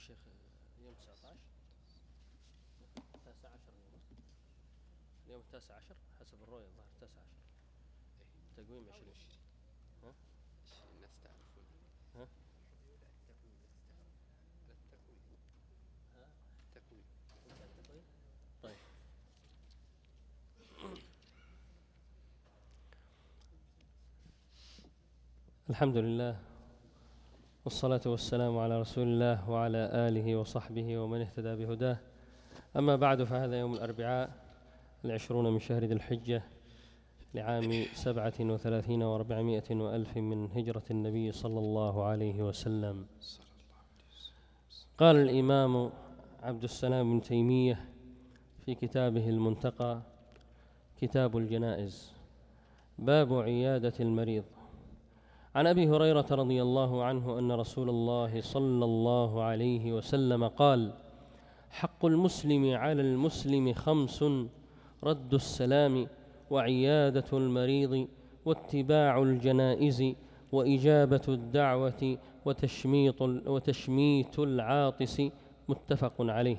الشيخ اليوم 19 التاسع عشر. اليوم اليوم التاسع عشر حسب الرؤية الظاهر التاسع عشر. تقويم 20 ها؟ الناس تعرفون. ها؟ التكوين طيب. الحمد لله. والصلاة والسلام على رسول الله وعلى آله وصحبه ومن اهتدى بهداه. أما بعد فهذا يوم الأربعاء العشرون من شهر ذي الحجة لعام سبعة وثلاثين وأربعمائة وألف من هجرة النبي صلى الله عليه وسلم. قال الإمام عبد السلام بن تيمية في كتابه المنتقى كتاب الجنائز باب عيادة المريض. عن أبي هريرة رضي الله عنه أن رسول الله صلى الله عليه وسلم قال حق المسلم على المسلم خمس رد السلام وعيادة المريض واتباع الجنائز وإجابة الدعوة وتشميط وتشميت العاطس متفق عليه.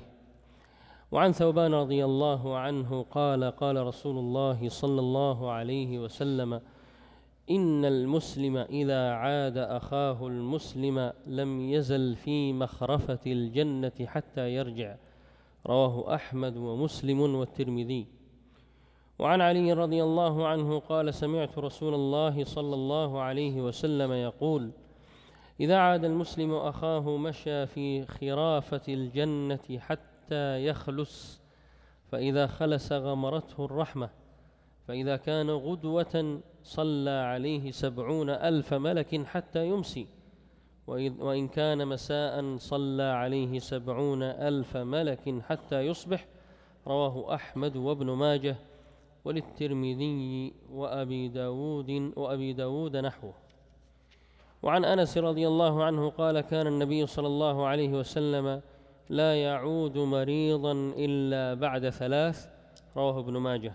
وعن ثوبان رضي الله عنه قال قال رسول الله صلى الله عليه وسلم إن المسلم إذا عاد أخاه المسلم لم يزل في مخرفة الجنة حتى يرجع. رواه أحمد ومسلم والترمذي. وعن علي رضي الله عنه قال سمعت رسول الله صلى الله عليه وسلم يقول إذا عاد المسلم أخاه مشى في خرافة الجنة حتى يخلص فإذا خلس غمرته الرحمة. فإذا كان غدوة صلى عليه سبعون ألف ملك حتى يمسي وإن كان مساء صلى عليه سبعون ألف ملك حتى يصبح رواه أحمد وابن ماجه وللترمذي وأبي داود وأبي داود نحوه. وعن أنس رضي الله عنه قال كان النبي صلى الله عليه وسلم لا يعود مريضا إلا بعد ثلاث رواه ابن ماجه.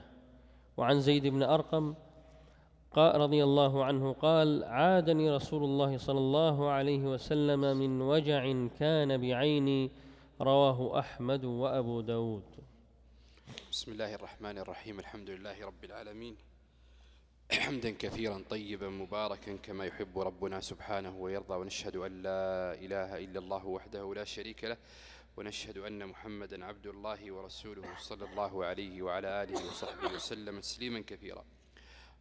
وعن زيد بن أرقم رضي الله عنه قال عادني رسول الله صلى الله عليه وسلم من وجع كان بعيني رواه أحمد وأبو داود. بسم الله الرحمن الرحيم الحمد لله رب العالمين. حمدا كثيرا طيبا مباركا كما يحب ربنا سبحانه ويرضى ونشهد أن لا إله إلا الله وحده لا شريك له. ونشهد أن محمدا عبد الله ورسوله صلى الله عليه وعلى آله وصحبه وسلم تسليما كثيرا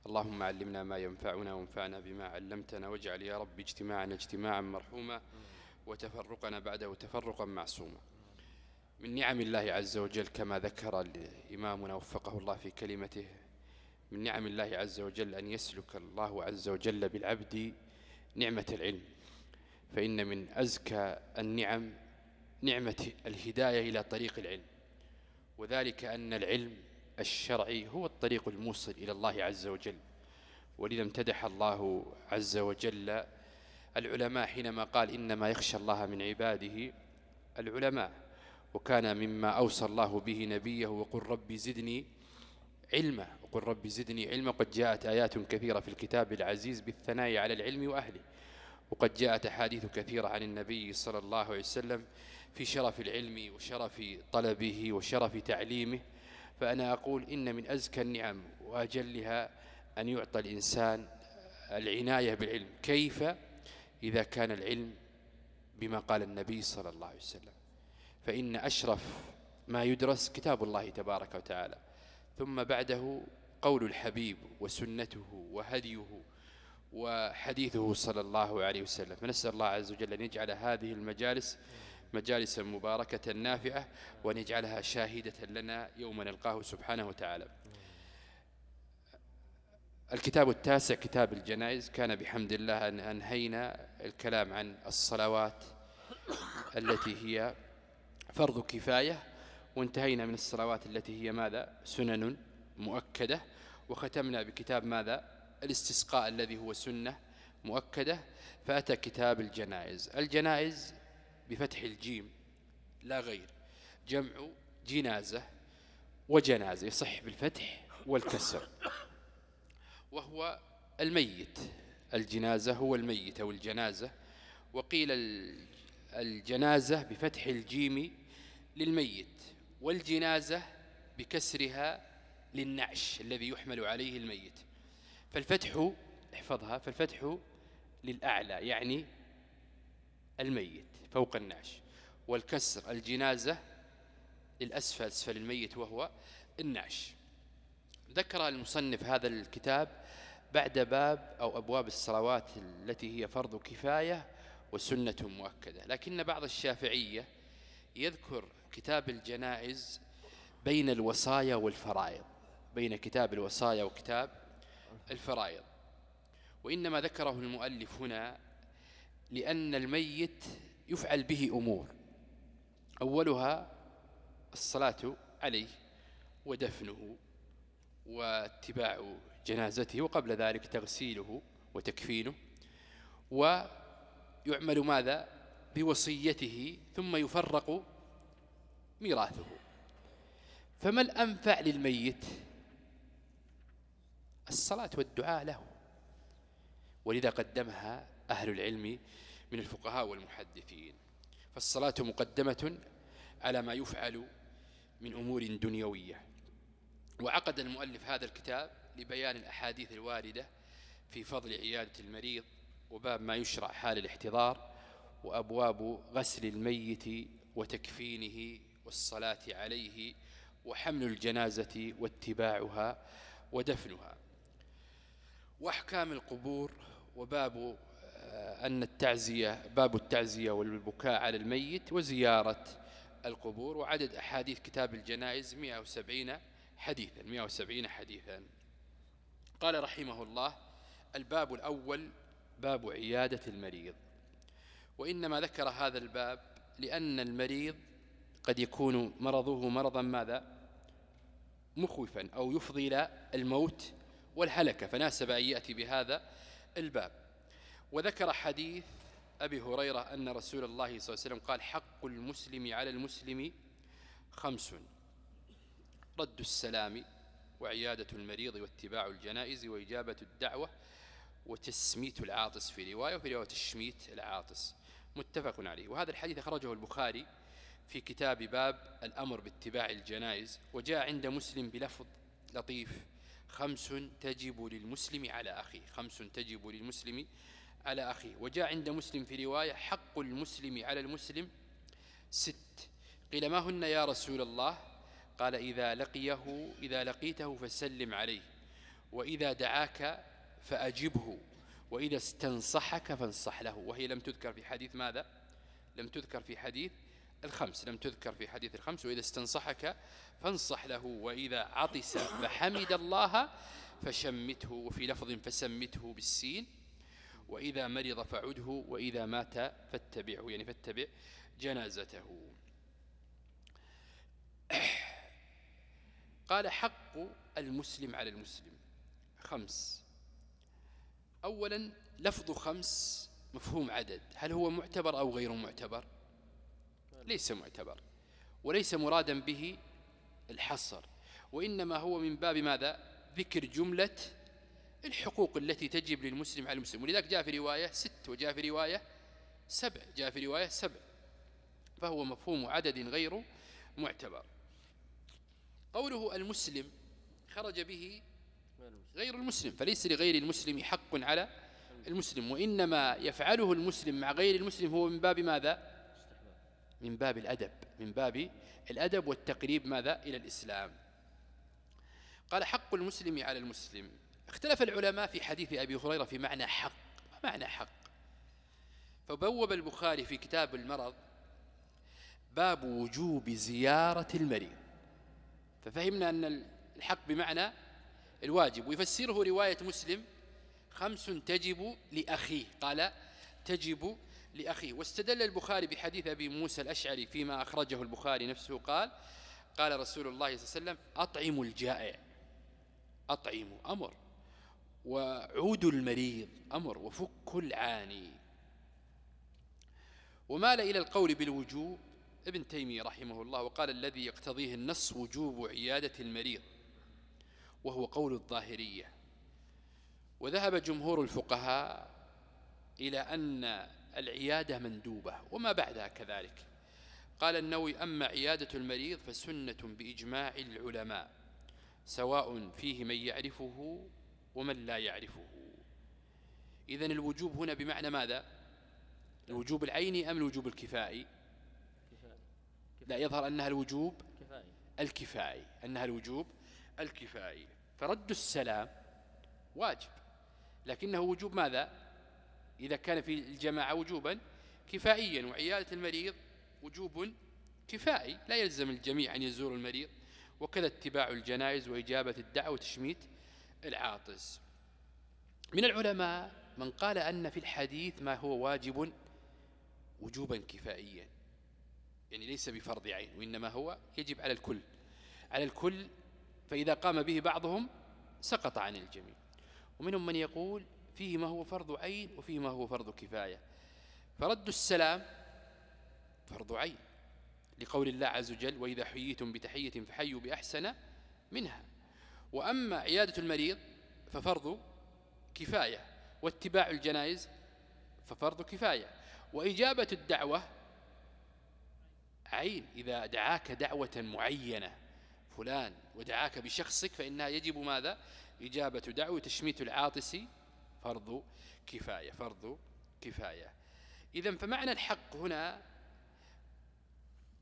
اللهم علمنا ما ينفعنا وانفعنا بما علمتنا واجعل يا رب اجتماعنا اجتماعا مرحوما وتفرقنا بعده تفرقا معصوما. من نعم الله عز وجل كما ذكر إمامنا وفقه الله في كلمته من نعم الله عز وجل أن يسلك الله عز وجل بالعبد نعمة العلم. فإن من أزكى النعم نعمة الهداية إلى طريق العلم. وذلك أن العلم الشرعي هو الطريق الموصل إلى الله عز وجل. ولذا امتدح الله عز وجل العلماء حينما قال إنما يخشى الله من عباده العلماء. وكان مما أوصى الله به نبيه وقل ربي زدني علما. وقل ربي زدني علما. قد جاءت آيات كثيرة في الكتاب العزيز بالثناء على العلم وأهله. وقد جاءت أحاديث كثيرة عن النبي صلى الله عليه وسلم في شرف العلم وشرف طلبه وشرف تعليمه. فأنا أقول إن من أزكى النعم وأجلها أن يعطى الإنسان العناية بالعلم. كيف؟ إذا كان العلم بما قال النبي صلى الله عليه وسلم. فإن أشرف ما يدرس كتاب الله تبارك وتعالى. ثم بعده قول الحبيب وسنته وهديه وحديثه صلى الله عليه وسلم. فنسأل الله عز وجل أن يجعل هذه المجالس مجالس مباركة نافعة وأن يجعلها شاهدة لنا يوم نلقاه سبحانه وتعالى. الكتاب التاسع كتاب الجنائز كان بحمد الله أن أنهينا الكلام عن الصلوات التي هي فرض كفاية وانتهينا من الصلوات التي هي ماذا؟ سنن مؤكدة. وختمنا بكتاب ماذا؟ الاستسقاء الذي هو سنة مؤكدة. فأتى كتاب الجنائز. الجنائز بفتح الجيم لا غير. جمع جنازة وجنازة يصح بالفتح والكسر. وهو الميت. الجنازة هو الميت أو الجنازة. وقيل الجنازة بفتح الجيم للميت والجنازة بكسرها للنعش الذي يحمل عليه الميت. فالفتح احفظها فالفتح للأعلى يعني الميت. فوق النعش. والكسر الجنازة للأسفل أسفل الميت وهو النعش. ذكر المصنف هذا الكتاب بعد باب أو أبواب الصلوات التي هي فرض كفاية وسنة مؤكدة. لكن بعض الشافعية يذكر كتاب الجنائز بين الوصايا والفرائض بين كتاب الوصايا وكتاب الفرائض. وإنما ذكره المؤلف هنا لأن الميت يفعل به أمور. أولها الصلاة عليه ودفنه واتباع جنازته وقبل ذلك تغسيله وتكفينه. ويعمل ماذا؟ بوصيته ثم يفرق ميراثه. فما الأنفع للميت؟ الصلاة والدعاء له. ولذا قدمها أهل العلم من الفقهاء والمحدثين. فالصلاة مقدمة على ما يفعل من أمور دنيوية. وعقد المؤلف هذا الكتاب لبيان الأحاديث الواردة في فضل عيادة المريض وباب ما يشرع حال الاحتضار وأبواب غسل الميت وتكفينه والصلاة عليه وحمل الجنازة واتباعها ودفنها. وأحكام القبور وباب أن التعزية باب التعزية والبكاء على الميت وزيارة القبور وعدد أحاديث كتاب الجنائز 170 حديثا 170 حديثا. قال رحمه الله الباب الأول باب عيادة المريض. وإنما ذكر هذا الباب لأن المريض قد يكون مرضه مرضا ماذا؟ مخوفا أو يفضي إلى الموت والهلكة. فناسب أن يأتي بهذا الباب. وذكر حديث أبي هريرة أن رسول الله صلى الله عليه وسلم قال حق المسلم على المسلم خمس رد السلام وعيادة المريض واتباع الجنائز وإجابة الدعوة وتسميت العاطس في رواية وفي رواية الشميت العاطس. متفق عليه. وهذا الحديث أخرجه البخاري في كتاب باب الأمر باتباع الجنائز وجاء عند مسلم بلفظ لطيف خمس تجب للمسلم على أخيه. خمس تجب للمسلم على أخيه. وجاء عند مسلم في رواية حق المسلم على المسلم ست. قيل ما هن يا رسول الله؟ قال إذا لقيه إذا لقيته فسلم عليه. وإذا دعاك فأجبه. وإذا استنصحك فانصح له. وهي لم تذكر في حديث ماذا؟ لم تذكر في حديث الخمس. لم تذكر في حديث الخمس. وإذا استنصحك فانصح له. وإذا عطس فحمد الله فشمته. وفي لفظ فسمته بالسين وإذا مرض فعده وإذا مات فاتبعه يعني فاتبع جنازته. قال حق المسلم على المسلم. خمس. أولا لفظ خمس مفهوم عدد. هل هو معتبر أو غير معتبر؟ ليس معتبر. وليس مرادا به الحصر. وإنما هو من باب ماذا؟ ذكر جملة الحقوق التي تجب للمسلم على المسلم. ولذلك جاء في رواية ست وجاء في رواية سبع جاء في رواية سبع. فهو مفهوم عدد غير معتبر. قوله المسلم خرج به غير المسلم فليس لغير المسلم حق على المسلم. وإنما يفعله المسلم مع غير المسلم هو من باب ماذا؟ من باب الأدب من باب الأدب والتقريب ماذا؟ إلى الإسلام. قال حق المسلم على المسلم. اختلف العلماء في حديث أبي هريرة في معنى حق معنى حق. فبوب البخاري في كتاب المرض باب وجوب زيارة المريض. ففهمنا أن الحق بمعنى الواجب ويفسره رواية مسلم خمس تجب لأخيه قال تجب لأخيه. واستدل البخاري بحديث أبي موسى الأشعري فيما أخرجه البخاري نفسه قال قال رسول الله صلى الله عليه وسلم أطعموا الجائع أطعموا أمر. وعودوا المريض أمر وفكوا العاني. ومال إلى القول بالوجوب ابن تيمية رحمه الله وقال الذي يقتضيه النص وجوب عيادة المريض وهو قول الظاهرية. وذهب جمهور الفقهاء إلى أن العيادة مندوبة وما بعدها كذلك. قال النووي أما عيادة المريض فسنة بإجماع العلماء سواء فيه من يعرفه ومن لا يعرفه. إذن الوجوب هنا بمعنى ماذا؟ الوجوب العيني أم الوجوب الكفائي؟ لا يظهر أنها الوجوب الكفائي أنها الوجوب الكفائي. فرد السلام واجب لكنه وجوب ماذا؟ إذا كان في الجماعة وجوبا كفائيا وعيادة المريض وجوب كفائي. لا يلزم الجميع أن يزور المريض وكذا اتباع الجنائز وإجابة الدعوة وتشميت العاطس. من العلماء من قال أن في الحديث ما هو واجب وجوبا كفائيا. يعني ليس بفرض عين وإنما هو يجب على الكل. على الكل فإذا قام به بعضهم سقط عن الجميع. ومنهم من يقول فيه ما هو فرض عين وفيه ما هو فرض كفاية. فرد السلام فرض عين لقول الله عز وجل وإذا حييتم بتحية فحيوا بأحسن منها. وأما عيادة المريض ففرض كفاية واتباع الجنائز ففرض كفاية. وإجابة الدعوة عين إذا دعاك دعوة معينة فلان ودعاك بشخصك فإنها يجب ماذا؟ إجابة دعوة تشميت العاطس فرض كفاية فرض كفاية. إذا فمعنى الحق هنا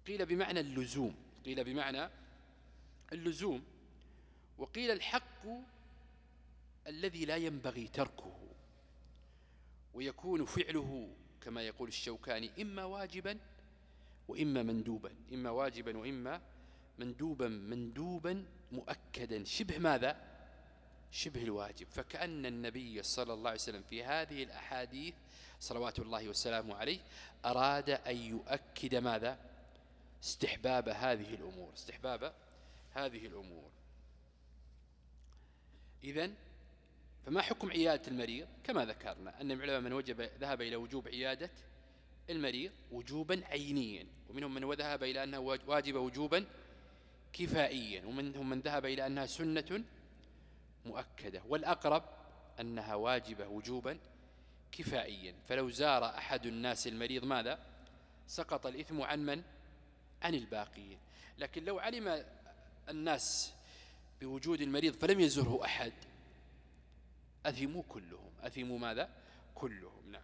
قيل بمعنى اللزوم قيل بمعنى اللزوم. وقيل الحق الذي لا ينبغي تركه ويكون فعله كما يقول الشوكاني إما واجبا وإما مندوبا إما واجبا وإما مندوبا مندوبا مؤكدا. شبه ماذا؟ شبه الواجب. فكأن النبي صلى الله عليه وسلم في هذه الأحاديث صلوات الله وسلامه عليه أراد أن يؤكد ماذا؟ استحباب هذه الأمور استحباب هذه الأمور. إذن فما حكم عيادة المريض؟ كما ذكرنا أن العلماء من وجب ذهب إلى وجوب عيادة المريض وجوبا عينيا ومنهم من ذهب إلى أنها واجب وجوبا كفائيا ومنهم من ذهب إلى أنها سنة مؤكدة. والأقرب أنها واجبة وجوبا كفائيا. فلو زار أحد الناس المريض ماذا؟ سقط الإثم عن من؟ عن الباقين لكن لو علم الناس بوجود المريض فلم يزره أحد. أثموا كلهم. أثموا ماذا؟ كلهم. نعم.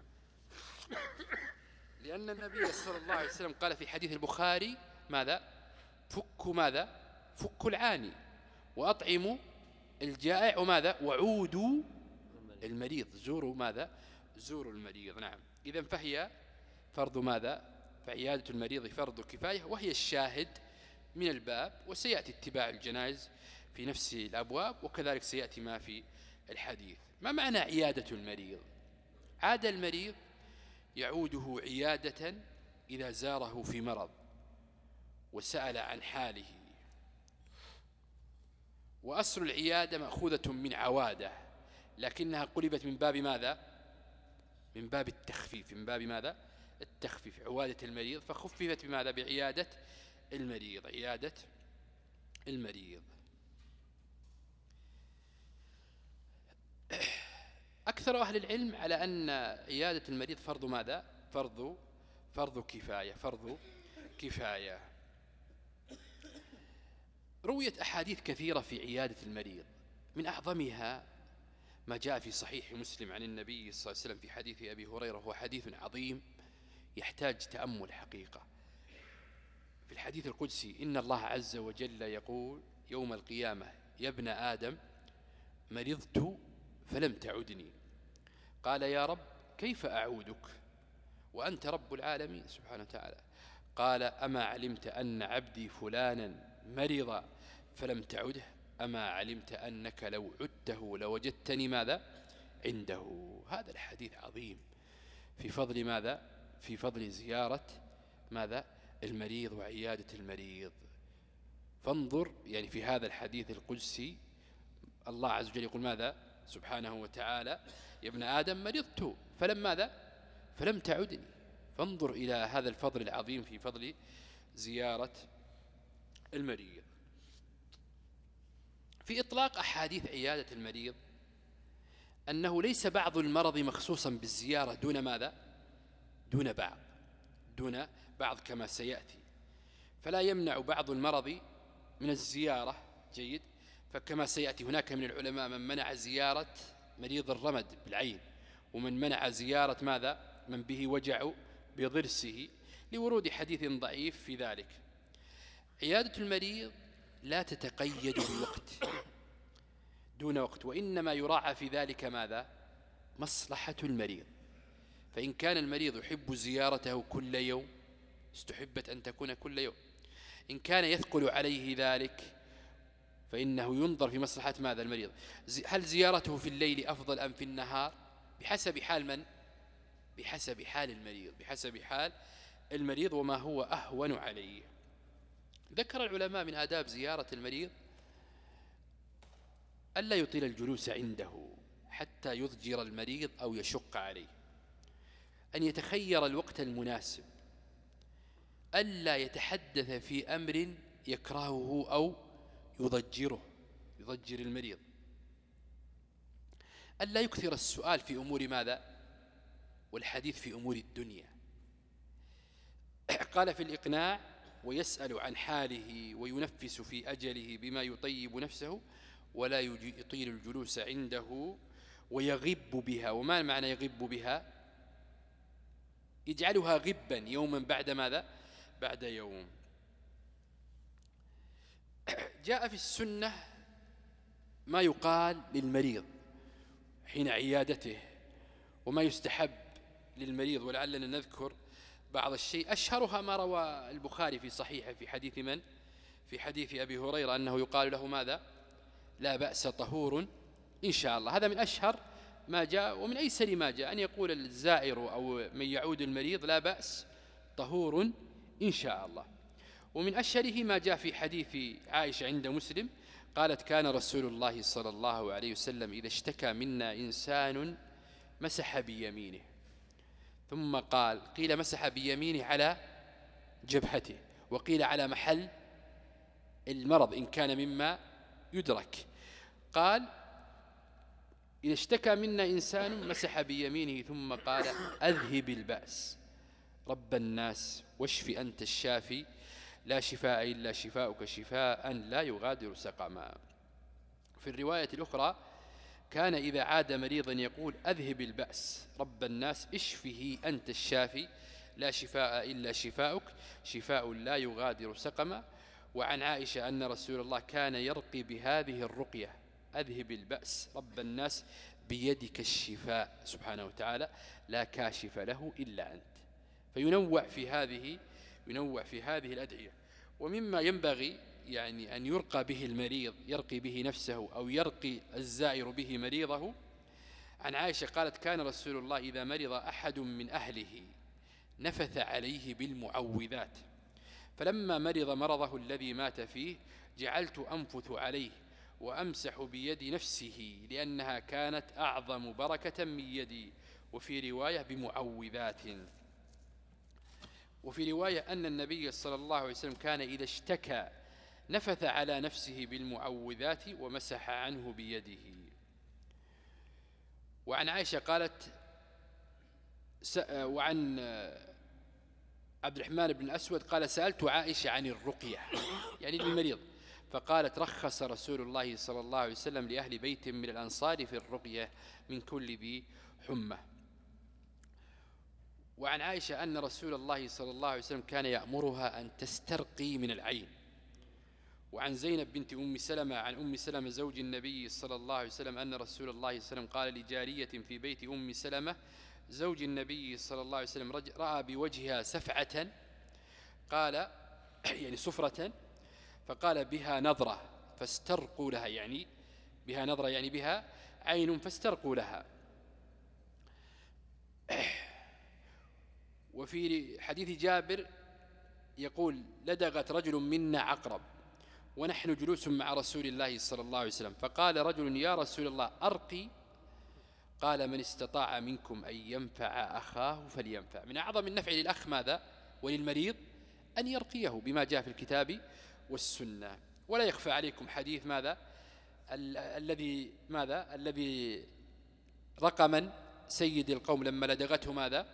لأن النبي صلى الله عليه وسلم قال في حديث البخاري ماذا؟ فكوا ماذا؟ فكوا العاني. وأطعموا الجائع وماذا وعودوا المريض. زوروا ماذا؟ زوروا المريض. نعم. إذا فهي فرض ماذا؟ فعيادة المريض فرض كفاية وهي الشاهد من الباب وسيأتي اتباع الجنائز في نفس الأبواب وكذلك سيأتي ما في الحديث. ما معنى عيادة المريض؟ عاد المريض يعوده عيادة إذا زاره في مرض وسأل عن حاله. وأصل العيادة مأخوذة من عوادة لكنها قلبت من باب ماذا؟ من باب التخفيف. من باب ماذا؟ التخفيف. عوادة المريض فخففت بماذا؟ بعيادة المريض. عيادة المريض. أكثر أهل العلم على أن عيادة المريض فرض ماذا؟ فرض فرض كفاية فرض كفاية. رويت أحاديث كثيرة في عيادة المريض. من أعظمها ما جاء في صحيح مسلم عن النبي صلى الله عليه وسلم في حديث أبي هريرة هو حديث عظيم يحتاج تأمل حقيقة. في الحديث القدسي إن الله عز وجل يقول يوم القيامة يا ابن آدم مرضت فلم تعدني. قال يا رب كيف أعودك؟ وأنت رب العالمين سبحانه وتعالى. قال أما علمت أن عبدي فلانا مرض فلم تعده؟ أما علمت أنك لو عدته لوجدتني ماذا؟ عنده. هذا الحديث عظيم. في فضل ماذا؟ في فضل زيارة ماذا؟ المريض وعيادة المريض. فانظر يعني في هذا الحديث القدسي الله عز وجل يقول ماذا؟ سبحانه وتعالى. يا ابن آدم مرضت. فلم ماذا؟ فلم تعدني. فانظر إلى هذا الفضل العظيم في فضل زيارة المريض. في إطلاق أحاديث عيادة المريض أنه ليس بعض المرض مخصوصا بالزيارة دون ماذا؟ دون بعض. دون بعض كما سيأتي. فلا يمنع بعض المرض من الزيارة. جيد. فكما سيأتي هناك من العلماء من منع زيارة مريض الرمد بالعين ومن منع زيارة ماذا؟ من به وجع بضرسه لورود حديث ضعيف في ذلك. عيادة المريض لا تتقيد بالوقت دون وقت وإنما يراعى في ذلك ماذا؟ مصلحة المريض. فإن كان المريض يحب زيارته كل يوم استحبت أن تكون كل يوم. إن كان يثقل عليه ذلك فإنه ينظر في مصلحة ماذا المريض؟ هل زيارته في الليل أفضل أم في النهار؟ بحسب حال من؟ بحسب حال المريض بحسب حال المريض وما هو أهون عليه. ذكر العلماء من آداب زيارة المريض ألا يطيل الجلوس عنده حتى يضجر المريض أو يشق عليه. أن يتخير الوقت المناسب. ألا يتحدث في أمر يكرهه أو يضجره يضجر المريض. ألا يكثر السؤال في أمور ماذا؟ والحديث في أمور الدنيا. قال في الإقناع ويسأل عن حاله وينفس في أجله بما يطيب نفسه ولا يطيل الجلوس عنده ويغب بها. وما معنى يغب بها؟ يجعلها غبا يوما بعد ماذا؟ بعد يوم. جاء في السنة ما يقال للمريض حين عيادته وما يستحب للمريض ولعلنا نذكر بعض الشيء. أشهرها ما روى البخاري في صحيحه في حديث من؟ في حديث أبي هريرة أنه يقال له ماذا؟ لا بأس طهور إن شاء الله. هذا من أشهر ما جاء ومن أيسر ما جاء. أن يقول الزائر أو من يعود المريض لا بأس طهور إن شاء الله. ومن أشهره ما جاء في حديث عائشة عند مسلم قالت كان رسول الله صلى الله عليه وسلم إذا اشتكى منا إنسان مسح بيمينه. ثم قال قيل مسح بيمينه على جبهته وقيل على محل المرض إن كان مما يدرك. قال إذا اشتكى منا إنسان مسح بيمينه. ثم قال أذهب البأس رب الناس واشف أنت الشافي لا شفاء إلا شفاؤك شفاء لا يغادر سقما. في الرواية الأخرى كان إذا عاد مريضا يقول أذهب البأس رب الناس اشفه أنت الشافي لا شفاء إلا شفاؤك شفاء لا يغادر سقما. وعن عائشة أن رسول الله كان يرقي بهذه الرقية أذهب البأس رب الناس بيدك الشفاء. سبحانه وتعالى لا كاشف له إلا أنت. فينوع في هذه ينوع في هذه الأدعية. ومما ينبغي يعني أن يرقى به المريض يرقي به نفسه أو يرقي الزائر به مريضه. عن عائشة قالت كان رسول الله إذا مرض أحد من أهله نفث عليه بالمعوذات. فلما مرض مرضه الذي مات فيه جعلت أنفث عليه وأمسح بيد نفسه لأنها كانت أعظم بركة من يدي وفي رواية بمعوذات. وفي رواية أن النبي صلى الله عليه وسلم كان إذا اشتكى نفث على نفسه بالمعوذات ومسح عنه بيده. وعن عائشة قالت وعن عبد الرحمن بن الأسود قال سألت عائشة عن الرقية يعني للمريض فقالت رخص رسول الله صلى الله عليه وسلم لأهل بيت من الأنصار في الرقية من كل ذي حمى. وعن عائشة أن رسول الله صلى الله عليه وسلم كان يأمرها أن تسترقي من العين. وعن زينب بنت أم سلمة عن أم سلمة زوج النبي صلى الله عليه وسلم أن رسول الله صلى الله عليه وسلم قال لجارية في بيت أم سلمة زوج النبي صلى الله عليه وسلم رأى بوجهها سفعة قال يعني صفرة فقال بها نظرة فاسترقوا لها يعني بها نظرة يعني بها عين فاسترقوا لها. وفي حديث جابر يقول لدغت رجل منا عقرب ونحن جلوس مع رسول الله صلى الله عليه وسلم. فقال رجل يا رسول الله أرقي. قال من استطاع منكم أن ينفع أخاه فلينفع. من أعظم النفع للأخ ماذا؟ وللمريض أن يرقيه بما جاء في الكتاب والسنة. ولا يخفى عليكم حديث ماذا؟ ال الذي ماذا؟ الذي رقما سيد القوم لما لدغته ماذا؟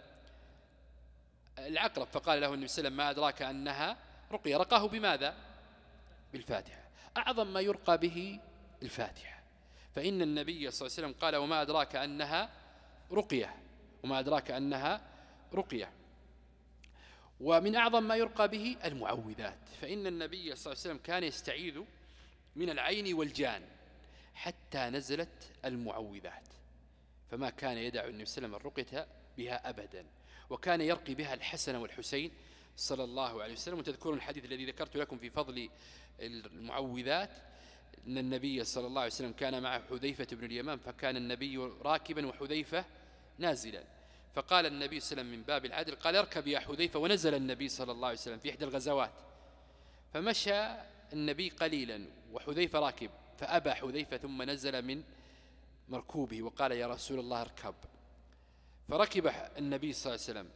العقرب فقال له النبي صلى الله عليه وسلم ما أدراك أنها رقية. رقاه بماذا؟ بالفاتحة. أعظم ما يرقى به الفاتحة. فإن النبي صلى الله عليه وسلم قال وما أدراك أنها رقية. وما أدراك أنها رقية. ومن أعظم ما يرقى به المعوذات. فإن النبي صلى الله عليه وسلم كان يستعيذ من العين والجان حتى نزلت المعوذات. فما كان يدع النبي صلى الله عليه وسلم الرقية بها أبدا. وكان يرقي بها الحسن والحسين صلى الله عليه وسلم. وتذكرون الحديث الذي ذكرت لكم في فضل المعوذات أن النبي صلى الله عليه وسلم كان مع حذيفة بن اليمان فكان النبي راكبا وحذيفة نازلا. فقال النبي صلى الله عليه وسلم من باب العدل قال اركب يا حذيفة. ونزل النبي صلى الله عليه وسلم في إحدى الغزوات. فمشى النبي قليلا وحذيفة راكب فأبى حذيفة ثم نزل من مركوبه وقال يا رسول الله اركب. فركب النبي صلى الله عليه وسلم.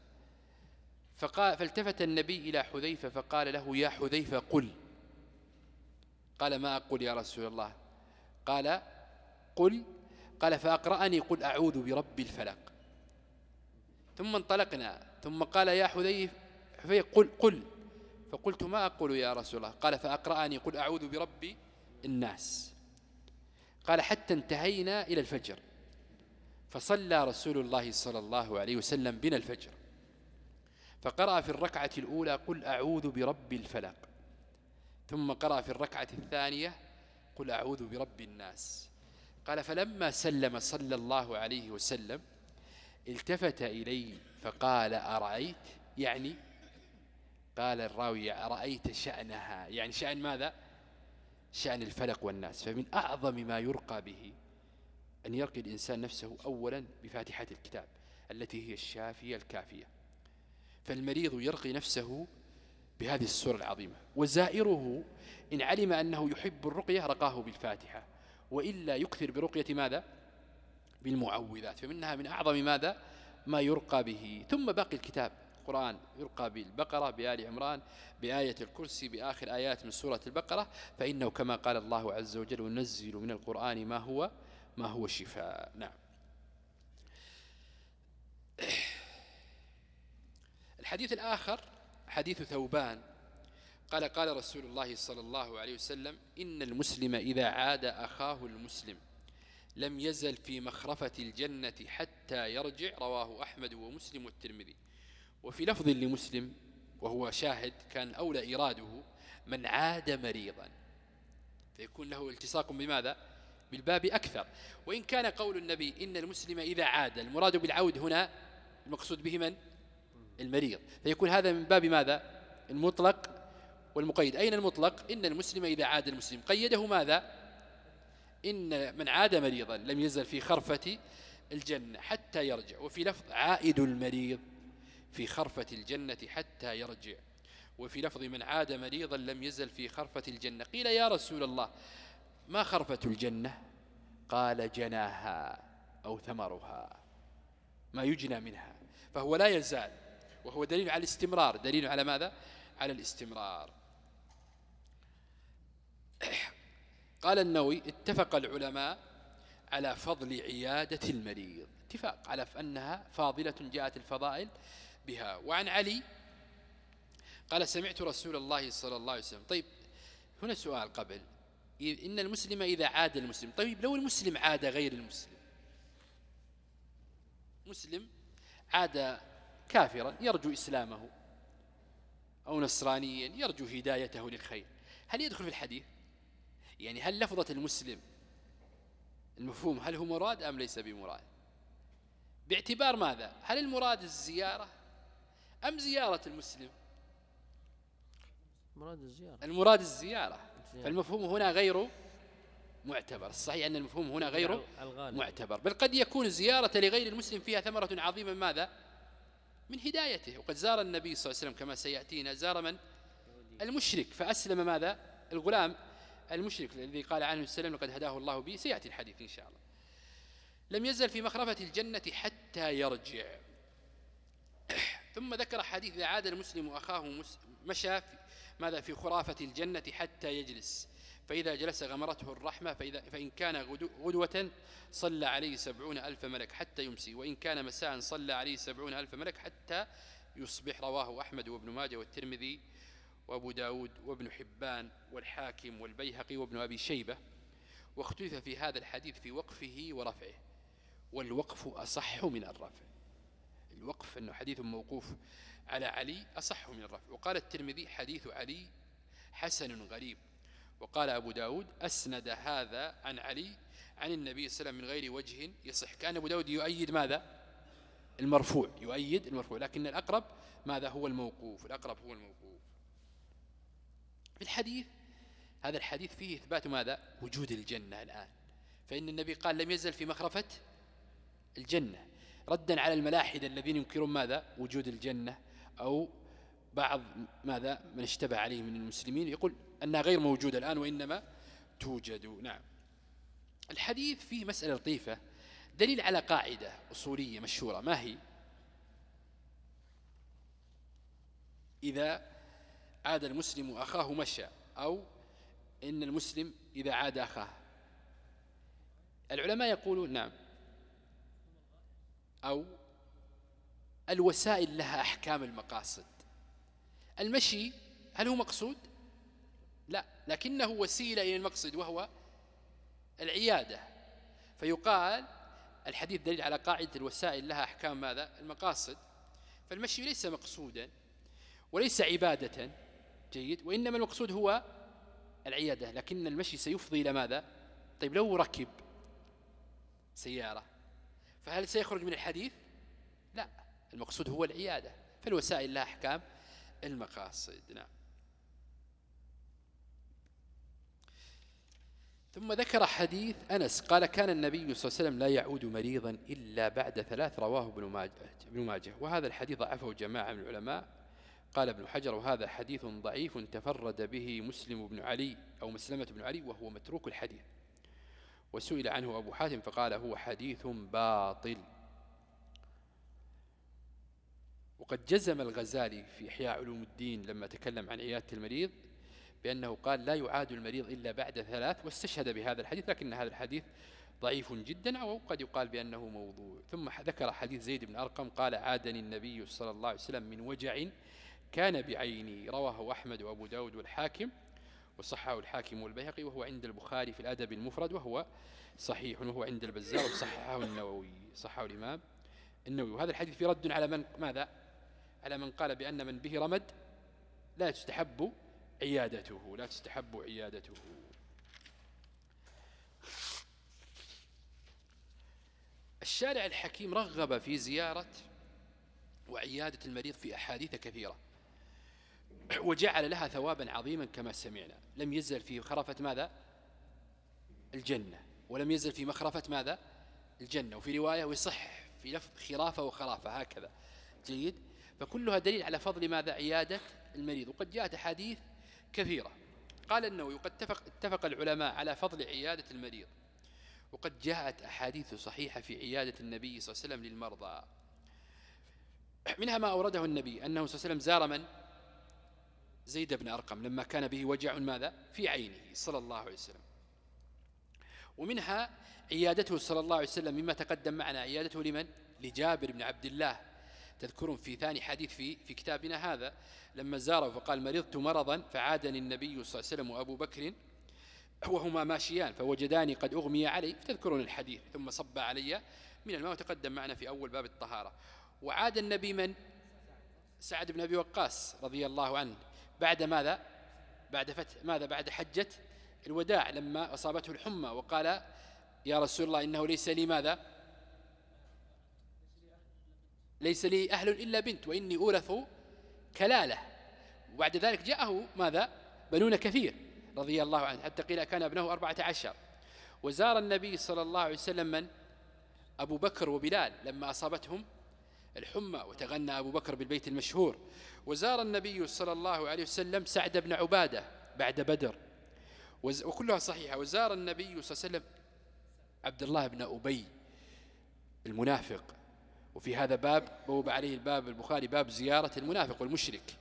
فقال فالتفت النبي إلى حذيفة فقال له يا حذيفة قل. قال ما أقول يا رسول الله؟ قال قل. قال فأقرأني قل أعوذ برب الفلق. ثم انطلقنا. ثم قال يا حذيف قل قل. فقلت ما أقول يا رسول الله؟ قال فأقرأني قل أعوذ برب الناس. قال حتى انتهينا إلى الفجر. فصلى رسول الله صلى الله عليه وسلم بنا الفجر. فقرأ في الركعة الأولى قل أعوذ برب الفلق. ثم قرأ في الركعة الثانية قل أعوذ برب الناس. قال فلما سلم صلى الله عليه وسلم التفت إلي فقال أرأيت؟ يعني قال الراوي أرأيت شأنها؟ يعني شأن ماذا؟ شأن الفلق والناس. فمن أعظم ما يرقى به أن يرقي الإنسان نفسه أولا بفاتحة الكتاب التي هي الشافية الكافية. فالمريض يرقي نفسه بهذه السورة العظيمة. وزائره إن علم أنه يحب الرقية رقاه بالفاتحة وإلا يكثر برقية ماذا؟ بالمعوذات. فمنها من أعظم ماذا؟ ما يرقى به. ثم باقي الكتاب. القرآن يرقى بالبقرة بآل عمران بآية الكرسي بآخر آيات من سورة البقرة. فإنه كما قال الله عز وجل ونزل من القرآن ما هو ما هو شفاء؟ نعم. الحديث الآخر حديث ثوبان قال قال رسول الله صلى الله عليه وسلم إن المسلم إذا عاد أخاه المسلم لم يزل في مخرفة الجنة حتى يرجع. رواه أحمد ومسلم والترمذي. وفي لفظ لمسلم وهو شاهد كان أولى إيراده من عاد مريضا. فيكون له التصاق بماذا؟ بالباب أكثر. وإن كان قول النبي إن المسلم إذا عاد المراد بالعود هنا المقصود به من؟ المريض. فيكون هذا من باب ماذا؟ المطلق والمقيد. أين المطلق؟ إن المسلم إذا عاد المسلم. قيده ماذا؟ إن من عاد مريضا لم يزل في خرفة الجنة حتى يرجع. وفي لفظ عائد المريض في خرفة الجنة حتى يرجع. وفي لفظ من عاد مريضا لم يزل في خرفة الجنة. قيل يا رسول الله ما خرفة الجنة؟ قال جناها أو ثمرها. ما يجنى منها. فهو لا يزال وهو دليل على الاستمرار. دليل على ماذا؟ على الاستمرار. قال النووي اتفق العلماء على فضل عيادة المريض. اتفاق على أنها فاضلة جاءت الفضائل بها. وعن علي قال سمعت رسول الله صلى الله عليه وسلم. طيب هنا سؤال قبل. إن المسلم إذا عاد المسلم. طيب لو المسلم عاد غير المسلم. مسلم عاد كافرا يرجو إسلامه. أو نصرانيا يرجو هدايته للخير. هل يدخل في الحديث؟ يعني هل لفظة المسلم المفهوم هل هو مراد أم ليس بمراد؟ باعتبار ماذا؟ هل المراد الزيارة أم زيارة المسلم؟ مراد الزيارة. المراد الزيارة. فالمفهوم هنا غير معتبر. الصحيح أن المفهوم هنا غير معتبر. بل قد يكون زيارة لغير المسلم فيها ثمرة عظيمة. ماذا؟ من هدايته. وقد زار النبي صلى الله عليه وسلم كما سيأتينا زار من؟ المشرك. فأسلم ماذا؟ الغلام المشرك الذي قال عنه السلام لقد هداه الله به سيأتي الحديث إن شاء الله. لم يزل في مخرفة الجنة حتى يرجع. ثم ذكر حديث إذا عاد المسلم أخاه مشى ماذا في خرافة الجنة حتى يجلس؟ فإذا جلس غمرته الرحمة فإذا فإن كان غدوة صلى عليه سبعون ألف ملك حتى يمسي وإن كان مساء صلى عليه سبعون ألف ملك حتى يصبح رواه أحمد وابن ماجه والترمذي وأبو داود وابن حبان والحاكم والبيهقي وابن أبي شيبة. واختلف في هذا الحديث في وقفه ورفعه والوقف أصح من الرفع. الوقف أنه حديث موقوف على علي أصح من الرفع. وقال الترمذي حديث علي حسن غريب. وقال أبو داود أسند هذا عن علي عن النبي صلى الله عليه وسلم من غير وجه يصح. كان أبو داود يؤيد ماذا؟ المرفوع يؤيد المرفوع. لكن الأقرب ماذا؟ هو الموقوف. الأقرب هو الموقوف. في الحديث هذا الحديث فيه إثبات ماذا؟ وجود الجنة الآن. فإن النبي قال لم يزل في مخرفة الجنة. ردا على الملاحدة الذين ينكرون ماذا؟ وجود الجنة أو بعض ماذا؟ من اشتبه عليه من المسلمين يقول أنها غير موجودة الآن وإنما توجد. نعم. الحديث فيه مسألة لطيفة دليل على قاعدة أصولية مشهورة. ما هي؟ إذا عاد المسلم أخاه مشى أو إن المسلم إذا عاد أخاه. العلماء يقولون نعم. أو الوسائل لها أحكام المقاصد. المشي هل هو مقصود؟ لا لكنه وسيلة إلى المقصد وهو العيادة. فيقال الحديث دليل على قاعدة الوسائل لها أحكام ماذا؟ المقاصد. فالمشي ليس مقصودا وليس عبادة. جيد. وإنما المقصود هو العيادة لكن المشي سيفضي إلى ماذا؟ طيب لو ركب سيارة فهل سيخرج من الحديث؟ لا. المقصود هو العيادة. فالوسائل لها أحكام. المقاصد. نعم. ثم ذكر حديث أنس. قال كان النبي صلى الله عليه وسلم لا يعود مريضا إلا بعد ثلاث. رواه ابن ماجه, وهذا الحديث ضعفه جماعة من العلماء. قال ابن حجر وهذا حديث ضعيف تفرد به مسلم بن علي أو مسلمة بن علي وهو متروك الحديث. وسئل عنه أبو حاتم فقال هو حديث باطل. وقد جزم الغزالي في إحياء علوم الدين لما تكلم عن عيادة المريض بأنه قال لا يعاد المريض إلا بعد ثلاث واستشهد بهذا الحديث لكن هذا الحديث ضعيف جدا أو قد يقال بأنه موضوع. ثم ذكر حديث زيد بن أرقم قال عادني النبي صلى الله عليه وسلم من وجع كان بعيني رواه أحمد وأبو داود والحاكم. وصححه الحاكم والبيهقي وهو عند البخاري في الأدب المفرد وهو صحيح وهو عند البزار وصححه النووي صححه الإمام النووي. وهذا الحديث في رد على من ماذا؟ على من قال بأن من به رمد لا تستحب عيادته لا تستحب عيادته. الشارع الحكيم رغب في زيارة وعيادة المريض في أحاديث كثيرة. وجعل لها ثوابا عظيما كما سمعنا. لم يزل في خرفة ماذا؟ الجنة. ولم يزل في مخرفة ماذا؟ الجنة. وفي رواية ويصح في لفظ خرافة وخرافة هكذا. جيد. فكلها دليل على فضل ماذا؟ عيادة المريض. وقد جاءت أحاديث كثيرة. قال النووي وقد اتفق, اتفق العلماء على فضل عيادة المريض. وقد جاءت أحاديث صحيحة في عيادة النبي صلى الله عليه وسلم للمرضى. منها ما أورده النبي أنه صلى الله عليه وسلم زار من؟ زيد بن أرقم لما كان به وجع ماذا؟ في عينه صلى الله عليه وسلم. ومنها عيادته صلى الله عليه وسلم مما تقدم معنا. عيادته لمن؟ لجابر بن عبد الله. تذكرون في ثاني حديث في في كتابنا هذا لما زاره فقال مرضت مرضا فعادني النبي صلى الله عليه وسلم وأبو بكر وهما ماشيان فوجداني قد أغمي علي. تذكرون الحديث ثم صب علي من الماء. وتقدم معنا في أول باب الطهارة. وعاد النبي من؟ سعد بن أبي وقاص رضي الله عنه. بعد ماذا؟ بعد فتح ماذا؟ بعد حجة الوداع لما أصابته الحمى وقال يا رسول الله إنه ليس لي ماذا؟ ليس لي أهل إلا بنت وإني أورث كلالة. وبعد ذلك جاءه ماذا؟ بنون كثير رضي الله عنه حتى قيل كان ابنه أربعة عشر. وزار النبي صلى الله عليه وسلم من؟ أبو بكر وبلال لما أصابتهم الحمى وتغنى أبو بكر بالبيت المشهور. وزار النبي صلى الله عليه وسلم سعد بن عبادة بعد بدر. وكلها صحيحة. وزار النبي صلى الله عليه وسلم عبد الله بن أبي المنافق. وفي هذا باب بوب عليه الباب البخاري باب زيارة المنافق والمشرك.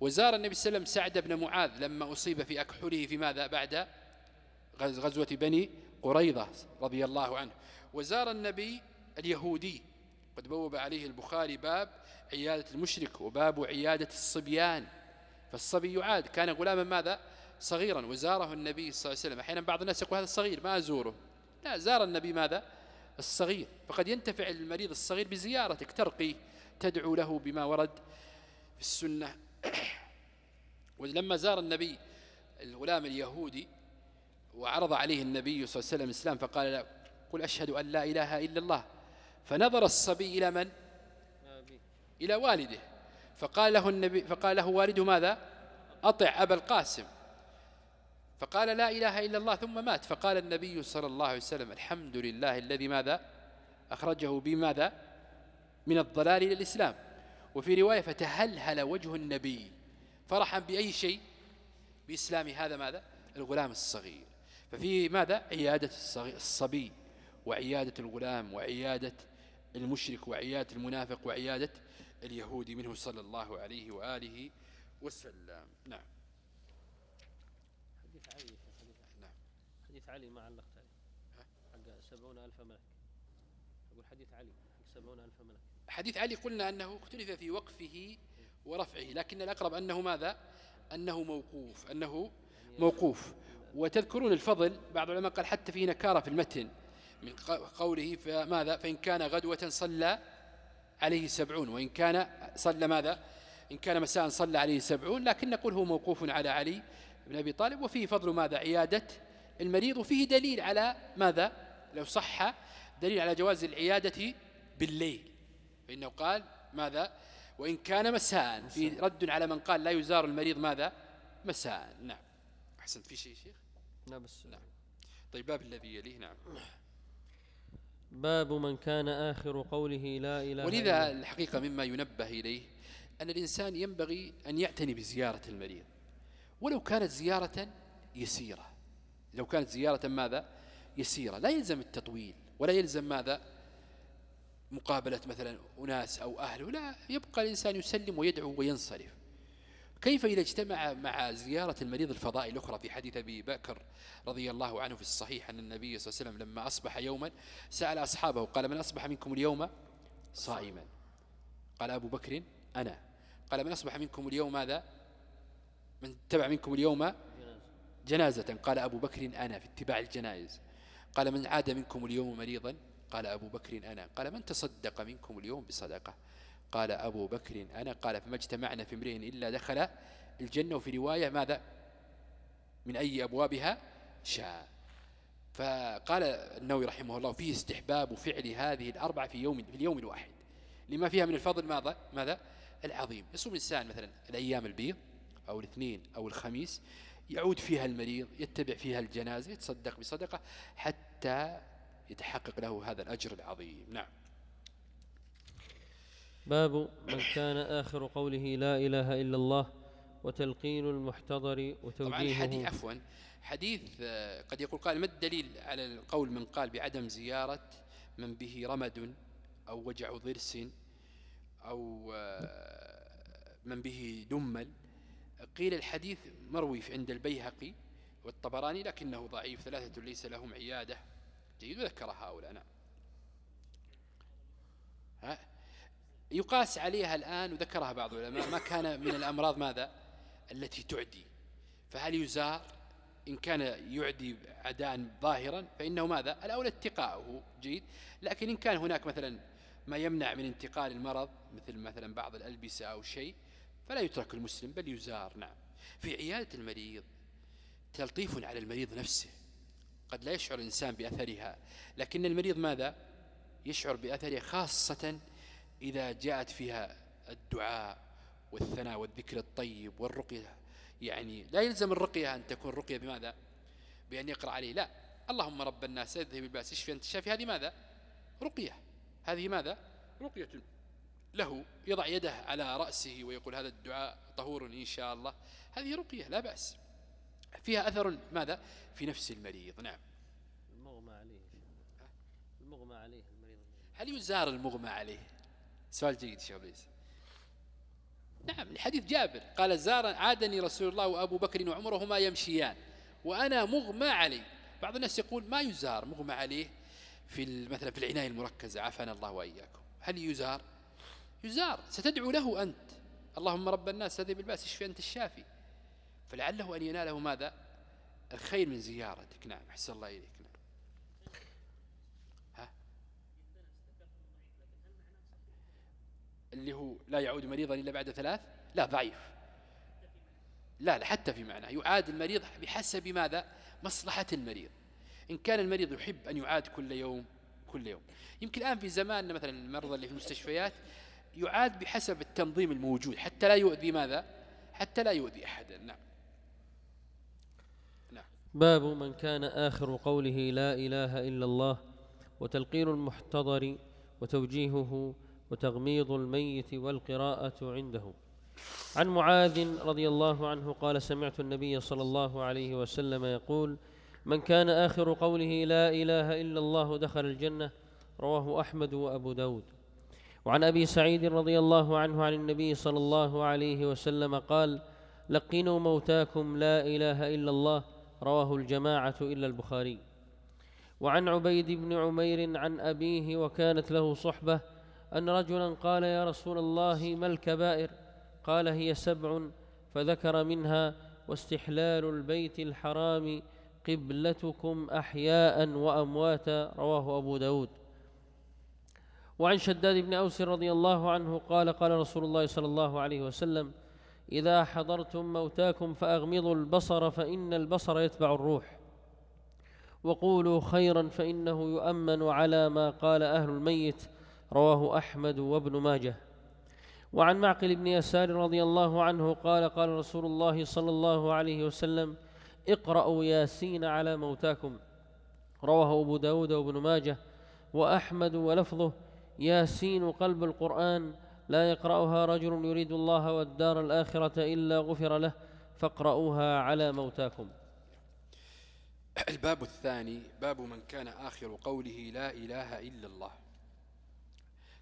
وزار النبي صلى الله عليه وسلم سعد بن معاذ لما أصيب في أكحله في ماذا بعد؟ غزوة بني قريظة رضي الله عنه. وزار النبي اليهودي قد بوب عليه البخاري باب عيادة المشرك وباب عيادة الصبيان. فالصبي يعاد. كان غلاما ماذا؟ صغيرا. وزاره النبي صلى الله عليه وسلم. أحيانا بعض الناس يقول هذا الصغير ما أزوره. لا زار النبي ماذا؟ الصغير. فقد ينتفع المريض الصغير بزيارتك ترقيه تدعو له بما ورد في السنة. ولما زار النبي الغلام اليهودي وعرض عليه النبي صلى الله عليه وسلم الإسلام فقال له قل أشهد أن لا إله إلا الله. فنظر الصبي إلى من؟ إلى والده. فقال له النبي فقال له والده ماذا؟ أطع أبا القاسم. فقال لا إله إلا الله ثم مات. فقال النبي صلى الله عليه وسلم الحمد لله الذي ماذا؟ أخرجه بماذا؟ من الضلال إلى الإسلام. وفي رواية فتهلهل وجه النبي. فرحا بأي شيء؟ بإسلام هذا ماذا؟ الغلام الصغير. ففي ماذا؟ عيادة الصبي وعيادة الغلام وعيادة المشرك وعيادة المنافق وعيادة اليهودي منه صلى الله عليه وآله وسلم. نعم. حديث علي حديث نعم. حديث علي ما علقت عليه. حق سبعون ألف ملك. أقول حديث علي حق سبعون ألف ملك. حديث علي قلنا أنه اختلف في وقفه ورفعه لكن الأقرب أنه ماذا؟ أنه موقوف أنه موقوف. وتذكرون الفضل بعض العلماء قال حتى في نكارة في المتن. من قوله فماذا فإن كان غدوة صلى عليه سبعون وإن كان صلى ماذا؟ إن كان مساء صلى عليه سبعون لكن نقول هو موقوف على علي بن أبي طالب وفيه فضل ماذا؟ عيادة المريض وفيه دليل على ماذا؟ لو صح دليل على جواز العيادة بالليل. فإنه قال ماذا؟ وإن كان مساء في رد على من قال لا يزار المريض ماذا؟ مساء. نعم. أحسنت في شيء شيخ؟ لا بس. نعم. طيب باب الذي يليه نعم. باب من كان آخر قوله لا إله ولذا الحقيقة مما ينبه إليه أن الإنسان ينبغي أن يعتني بزيارة المريض. ولو كانت زيارة يسيرة. لو كانت زيارة ماذا؟ يسيرة. لا يلزم التطويل ولا يلزم ماذا؟ مقابلة مثلا أناس أو أهله. لا يبقى الإنسان يسلم ويدعو وينصرف. كيف إذا اجتمع مع زيارة المريض الفضائل الأخرى في حديث أبي بكر رضي الله عنه في الصحيح أن النبي صلى الله عليه وسلم لما أصبح يوما سأل أصحابه قال من أصبح منكم اليوم صائما؟ قال أبو بكر أنا. قال من أصبح منكم اليوم ماذا؟ من تبع منكم اليوم جنازة؟ قال أبو بكر أنا في اتباع الجنائز. قال من عاد منكم اليوم مريضا؟ قال أبو بكر أنا. قال من تصدق منكم اليوم بصدقة؟ قال أبو بكر أنا قال فما اجتمعنا في امرئ إلا دخل الجنة وفي رواية ماذا؟ من أي أبوابها شاء. فقال النووي رحمه الله فيه استحباب فعل هذه الأربعة في يوم في اليوم الواحد لما فيها من الفضل ماذا؟ ماذا؟ العظيم. يصوم الإنسان مثلا الأيام البيض أو الاثنين أو الخميس يعود فيها المريض يتبع فيها الجنازة يتصدق بصدقة حتى يتحقق له هذا الأجر العظيم. نعم. باب من كان آخر قوله لا إله إلا الله وتلقين المحتضر وتوجيهه. طبعا الحديث عفوا حديث آه، قد يقول قال ما الدليل على القول من قال بعدم زيارة من به رمد أو وجع ضرس أو آه، من به دمل؟ قيل الحديث مروي عند البيهقي والطبراني لكنه ضعيف ثلاثة ليس لهم عيادة. جيد وذكر هؤلاء نعم. ها؟ يقاس عليها الآن وذكرها بعض العلماء ما كان من الأمراض ماذا؟ التي تعدي. فهل يزار؟ إن كان يعدي عداء ظاهرا فإنه ماذا؟ الأولى اتقاؤه جيد. لكن إن كان هناك مثلا ما يمنع من انتقال المرض مثل مثلا بعض الألبسة أو شيء فلا يترك المسلم بل يزار نعم. في عيادة المريض تلطيف على المريض نفسه. قد لا يشعر الإنسان بأثرها لكن المريض ماذا؟ يشعر بأثرها خاصة إذا جاءت فيها الدعاء والثناء والذكر الطيب والرقية يعني لا يلزم الرقية أن تكون رقية بماذا؟ بأن يقرأ عليه لا. اللهم رب الناس اذهب الباس اشفي أنت؟ شافي هذه ماذا؟ رقية. هذه ماذا؟ رقية. له يضع يده على رأسه ويقول هذا الدعاء طهور إن شاء الله. هذه رقية لا بأس. فيها أثر ماذا؟ في نفس المريض نعم. المغمى عليه. المغمى عليه المريض. هل يزار المغمى عليه؟ سؤال جيد شيخ عبيس نعم الحديث جابر. قال زار عادني رسول الله وأبو بكر وعمر وهما يمشيان وأنا مغمى علي بعض الناس يقول ما يزار مغمى عليه في مثلا في العناية المركزة عافانا الله وإياكم. هل يزار؟ يزار. ستدعو له أنت. اللهم رب الناس هذه بالباس اشفي أنت الشافي؟ فلعله أن يناله ماذا؟ الخير من زيارتك. نعم أحسن الله إليك نعم. ها اللي هو لا يعود مريضا إلا بعد ثلاث لا ضعيف. لا لا حتى في معنى يعاد المريض بحسب ماذا؟ مصلحة المريض. إن كان المريض يحب أن يعاد كل يوم كل يوم. يمكن الآن في زماننا مثلا المرضى اللي في المستشفيات يعاد بحسب التنظيم الموجود حتى لا يؤذي ماذا؟ حتى لا يؤذي أحدا. نعم. نعم. باب من كان آخر قوله لا إله إلا الله وتلقين المحتضر وتوجيهه وتغميض الميت والقراءة عنده. عن معاذ رضي الله عنه قال سمعت النبي صلى الله عليه وسلم يقول من كان آخر قوله لا إله إلا الله دخل الجنة رواه أحمد وأبو داود. وعن أبي سعيد رضي الله عنه عن النبي صلى الله عليه وسلم قال لقنوا موتاكم لا إله إلا الله رواه الجماعة إلا البخاري. وعن عبيد بن عمير عن أبيه وكانت له صحبة أن رجلا قال يا رسول الله ما الكبائر؟ قال هي سبع فذكر منها واستحلال البيت الحرام قبلتكم أحياء وأمواتا رواه أبو داود. وعن شداد بن أوس رضي الله عنه قال قال رسول الله صلى الله عليه وسلم إذا حضرتم موتاكم فأغمضوا البصر فإن البصر يتبع الروح. وقولوا خيرا فإنه يؤمن على ما قال أهل الميت رواه أحمد وابن ماجه. وعن معقل بن يسار رضي الله عنه قال قال رسول الله صلى الله عليه وسلم اقرأوا ياسين على موتاكم. رواه أبو داود وابن ماجه وأحمد ولفظه ياسين قلب القرآن لا يقرأها رجل يريد الله والدار الآخرة إلا غفر له فاقرأوها على موتاكم. الباب الثاني باب من كان آخر قوله لا إله إلا الله.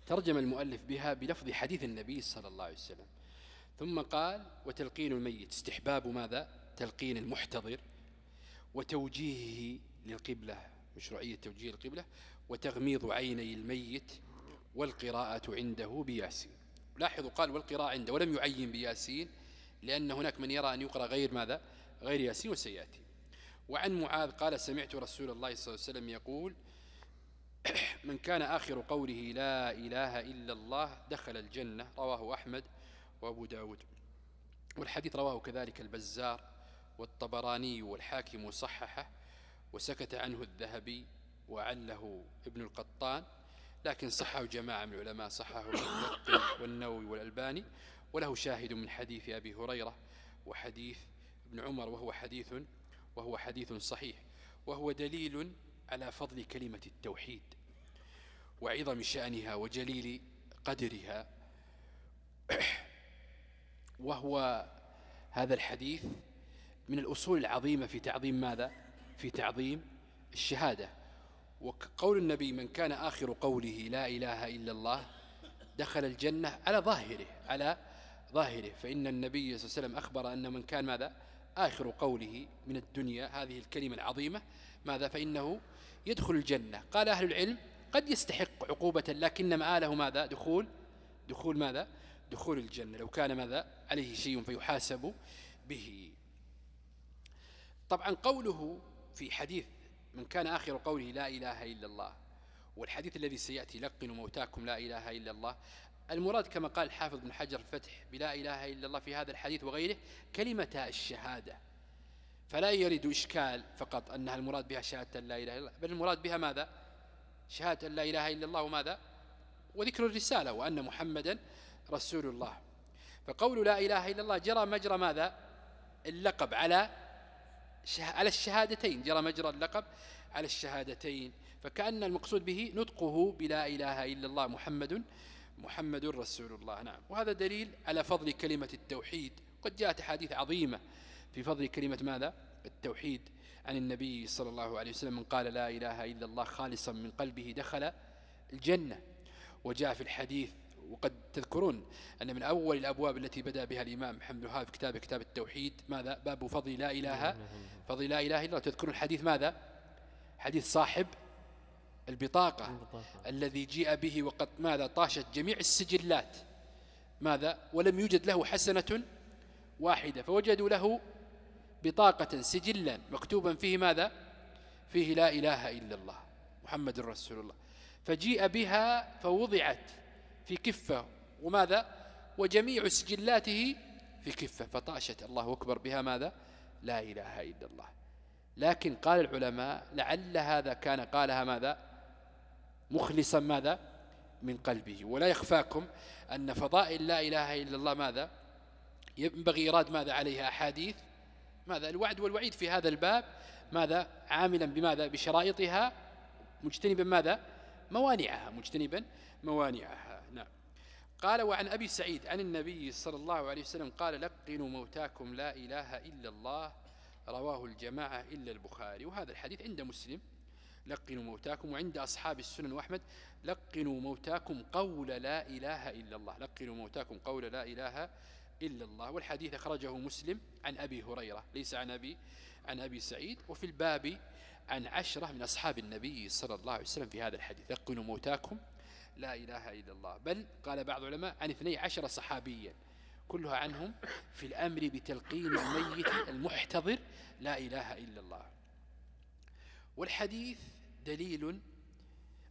ترجم المؤلف بها بلفظ حديث النبي صلى الله عليه وسلم. ثم قال وتلقين الميت. استحباب ماذا؟ تلقين المحتضر وتوجيهه للقبلة مشروعية توجيه القبلة وتغميض عيني الميت والقراءة عنده بياسين. لاحظوا قال والقراءة عنده. ولم يعين بياسين لأن هناك من يرى أن يقرأ غير ماذا؟ غير ياسين وسيأتي. وعن معاذ قال سمعت رسول الله صلى الله عليه وسلم يقول من كان آخر قوله لا إله إلا الله دخل الجنة رواه أحمد وأبو داود. والحديث رواه كذلك البزار والطبراني والحاكم وصححه وسكت عنه الذهبي وعله ابن القطان لكن صحه جماعة من العلماء صحه والنووي والألباني وله شاهد من حديث أبي هريرة وحديث ابن عمر وهو حديث وهو حديث صحيح. وهو دليل على فضل كلمة التوحيد وعظم شأنها وجليل قدرها. وهو هذا الحديث من الأصول العظيمة في تعظيم ماذا؟ في تعظيم الشهادة. وقول النبي من كان آخر قوله لا إله إلا الله دخل الجنة على ظاهره على ظاهره. فإن النبي صلى الله عليه وسلم أخبر أن من كان ماذا؟ آخر قوله من الدنيا هذه الكلمة العظيمة. ماذا؟ فإنه يدخل الجنة. قال أهل العلم قد يستحق عقوبة لكن مآله ماذا؟ دخول دخول ماذا؟ دخول الجنة. لو كان ماذا؟ عليه شيء فيحاسب به. طبعا قوله في حديث من كان آخر قوله لا إله إلا الله والحديث الذي سيأتي لقنوا موتاكم لا إله إلا الله المراد كما قال الحافظ بن حجر الفتح بلا إله إلا الله في هذا الحديث وغيره كلمة الشهادة. فلا يرد إشكال فقط أنها المراد بها شهادة لا إله إلا الله بل المراد بها ماذا؟ شهادة لا إله إلا الله وماذا؟ وذكر الرسالة وأن محمدا رسول الله. فقول لا إله إلا الله جرى مجرى ماذا؟ اللقب على على الشهادتين جرى مجرى اللقب على الشهادتين. فكأن المقصود به نطقه بلا إله إلا الله محمد محمد رسول الله. نعم. وهذا دليل على فضل كلمة التوحيد. قد جاءت حديث عظيمة في فضل كلمة ماذا؟ التوحيد. عن النبي صلى الله عليه وسلم من قال لا إله إلا الله خالصا من قلبه دخل الجنة. وجاء في الحديث وقد تذكرون أن من أول الأبواب التي بدأ بها الإمام محمد وهاب في كتاب كتاب التوحيد ماذا؟ باب فضل لا إله فضل لا إله إلا الله. تذكرون الحديث ماذا؟ حديث صاحب البطاقة البطاقة. الذي جيء به وقد ماذا؟ طاشت جميع السجلات. ماذا؟ ولم يوجد له حسنة واحدة. فوجدوا له بطاقة سجلا مكتوبا فيه ماذا؟ فيه لا إله إلا الله محمد رسول الله. فجيء بها فوضعت في كفة وماذا؟ وجميع سجلاته في كفة. فطاشت الله أكبر بها ماذا؟ لا إله إلا الله. لكن قال العلماء لعل هذا كان قالها ماذا؟ مخلصا ماذا؟ من قلبه. ولا يخفاكم أن فضائل لا إله إلا الله ماذا؟ ينبغي إيراد ماذا عليها؟ أحاديث ماذا؟ الوعد والوعيد في هذا الباب ماذا؟ عاملا بماذا؟ بشرائطها مجتنبا ماذا؟ موانعها مجتنبا موانعها. نعم. قال وعن أبي سعيد عن النبي صلى الله عليه وسلم قال لقنوا موتاكم لا إله إلا الله رواه الجماعة إلا البخاري. وهذا الحديث عند مسلم. لقنوا موتاكم وعند أصحاب السنن وأحمد لقنوا موتاكم قول لا إله إلا الله. لقنوا موتاكم قول لا إله إلا الله والحديث أخرجه مسلم عن أبي هريرة ليس عن أبي عن أبي سعيد وفي الباب عن عشرة من أصحاب النبي صلى الله عليه وسلم في هذا الحديث. لقنوا موتاكم لا إله إلا الله. بل قال بعض العلماء عن اثني عشر صحابيا كلها عنهم في الأمر بتلقين الميت المحتضر لا إله إلا الله. والحديث دليل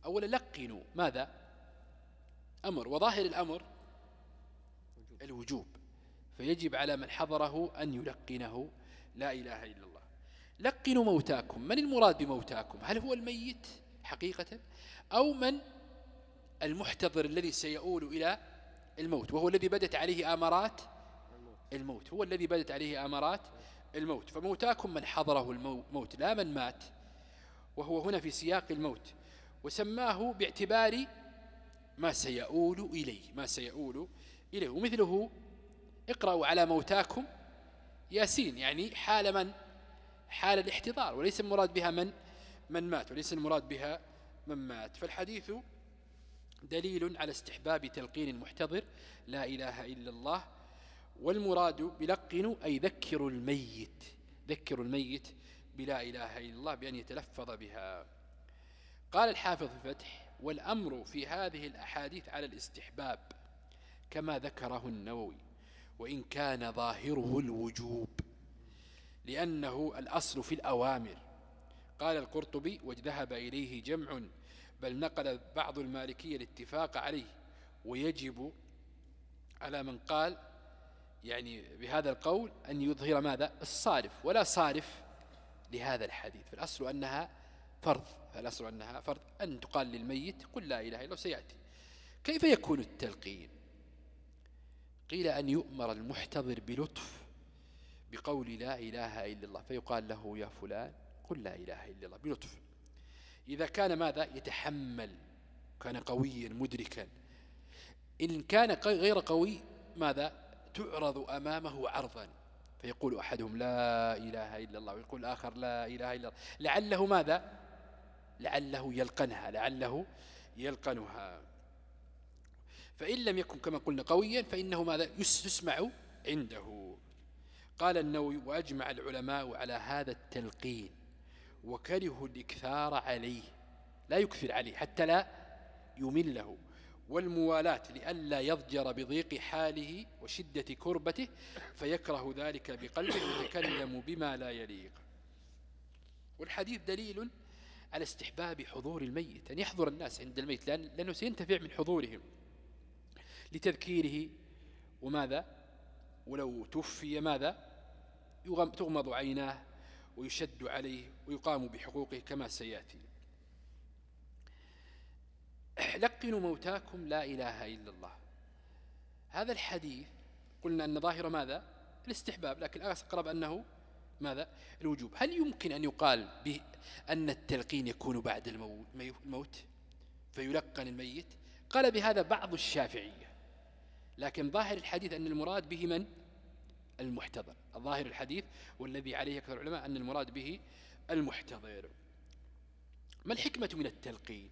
أولا لقنوا ماذا؟ أمر وظاهر الأمر الوجوب. فيجب على من حضره أن يلقنه. لا إله إلا الله. لقنوا موتاكم. من المراد بموتاكم؟ هل هو الميت حقيقة أو من المحتضر الذي سيؤول إلى الموت؟ وهو الذي بدت عليه آمارات الموت. هو الذي بدت عليه آمارات الموت. فموتاكم من حضره الموت لا من مات. وهو هنا في سياق الموت. وسماه باعتبار ما سيؤول إليه ما سيؤول إليه. ومثله اقرأوا على موتاكم ياسين يعني حال من؟ حال الاحتضار وليس المراد بها من؟ من مات وليس المراد بها من مات. فالحديث دليل على استحباب تلقين المحتضر لا إله إلا الله والمراد بلقنوا أي ذكروا الميت ذكروا الميت بلا إله إلا الله بأن يتلفظ بها. قال الحافظ في الفتح والأمر في هذه الأحاديث على الاستحباب كما ذكره النووي. وإن كان ظاهره الوجوب لأنه الأصل في الأوامر. قال القرطبي وذهب إليه جمع بل نقل بعض المالكية الاتفاق عليه. ويجب على من قال يعني بهذا القول أن يظهر ماذا؟ الصارف. ولا صارف لهذا الحديث. فالأصل أنها فرض. فالأصل أنها فرض. أن تقال للميت قل لا إله إلا سيأتي. كيف يكون التلقين؟ قيل أن يؤمر المحتضر بلطف بقول لا إله إلا الله فيقال له يا فلان قل لا إله إلا الله بلطف. إذا كان ماذا؟ يتحمل كان قويا مدركا. إن كان غير قوي ماذا؟ تعرض أمامه عرضا. فيقول أحدهم لا إله إلا الله ويقول الآخر لا إله إلا الله. لعله ماذا؟ لعله يلقنها لعله يلقنها. فإن لم يكن كما قلنا قويا فإنه ماذا؟ يسمع عنده. قال النووي وأجمع العلماء على هذا التلقين وكرهوا الإكثار عليه. لا يكثر عليه حتى لا يمله والموالاة لئلا يضجر بضيق حاله وشدة كربته فيكره ذلك بقلبه يتكلم بما لا يليق. والحديث دليل على استحباب حضور الميت أن يحضر الناس عند الميت لأن لأنه سينتفع من حضورهم. لتذكيره. وماذا؟ ولو توفي ماذا؟ تغمض عيناه ويشد عليه ويقام بحقوقه كما سيأتي. لقنوا موتاكم لا إله إلا الله. هذا الحديث قلنا أن ظاهر ماذا؟ الاستحباب لكن أقرب أنه ماذا؟ الوجوب. هل يمكن أن يقال بأن التلقين يكون بعد الموت؟ فيلقن الميت؟ قال بهذا بعض الشافعية. لكن ظاهر الحديث أن المراد به من؟ المحتضر. الظاهر الحديث والذي عليه أكثر العلماء أن المراد به المحتضر. ما الحكمة من التلقين؟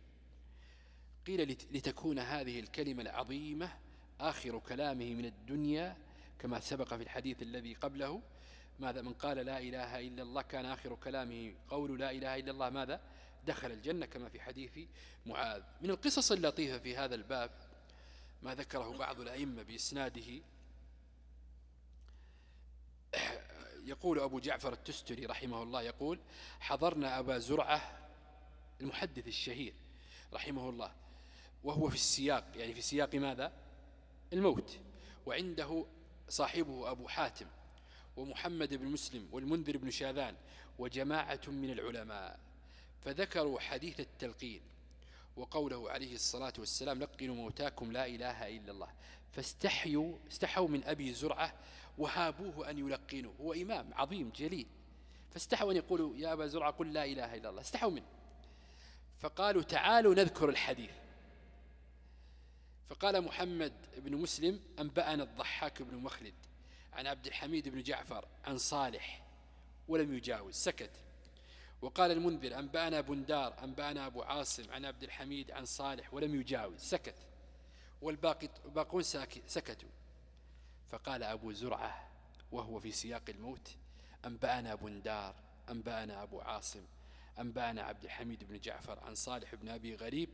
قيل لتكون هذه الكلمة العظيمة آخر كلامه من الدنيا كما سبق في الحديث الذي قبله. ماذا؟ من قال لا إله إلا الله كان آخر كلامه قول لا إله إلا الله ماذا؟ دخل الجنة كما في حديث معاذ. من القصص اللطيفة في هذا الباب ما ذكره بعض الأئمة بإسناده. يقول أبو جعفر التستري رحمه الله يقول حضرنا أبا زرعة المحدث الشهير رحمه الله وهو في السياق يعني في سياق ماذا؟ الموت. وعنده صاحبه أبو حاتم ومحمد بن مسلم والمنذر بن شاذان وجماعة من العلماء فذكروا حديث التلقين وقوله عليه الصلاة والسلام لقنوا موتاكم لا إله إلا الله. فاستحيوا استحوا من أبي زرعة وهابوه أن يلقنوا هو إمام عظيم جليل. فاستحوا أن يقولوا يا أبا زرعة قل لا إله إلا الله. استحوا منه. فقالوا تعالوا نذكر الحديث. فقال محمد بن مسلم أنبأنا الضحاك بن مخلد عن عبد الحميد بن جعفر عن صالح ولم يجاوز سكت. وقال المنذر أنبأنا بندار أنبأنا أبو عاصم عن عبد الحميد عن صالح ولم يجاوز سكت. والباقون سكتوا. فقال أبو زرعة وهو في سياق الموت أنبأنا بندار أنبأنا أبو عاصم أنبأنا عبد الحميد بن جعفر عن صالح بن أبي غريب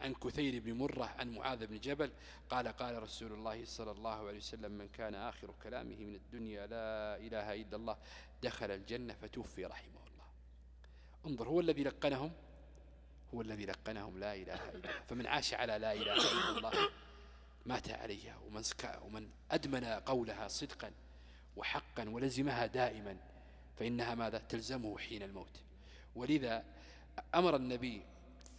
عن كثير بن مرة عن معاذ بن جبل. قال قال رسول الله صلى الله عليه وسلم من كان آخر كلامه من الدنيا لا إله إلا الله دخل الجنة فتوفي رحمه. انظر هو الذي لقنهم؟ هو الذي لقنهم لا إله إلا الله. فمن عاش على لا إله إلا الله مات عليها ومن, ومن أدمن قولها صدقا وحقا ولزمها دائما فإنها ماذا؟ تلزمه حين الموت. ولذا أمر النبي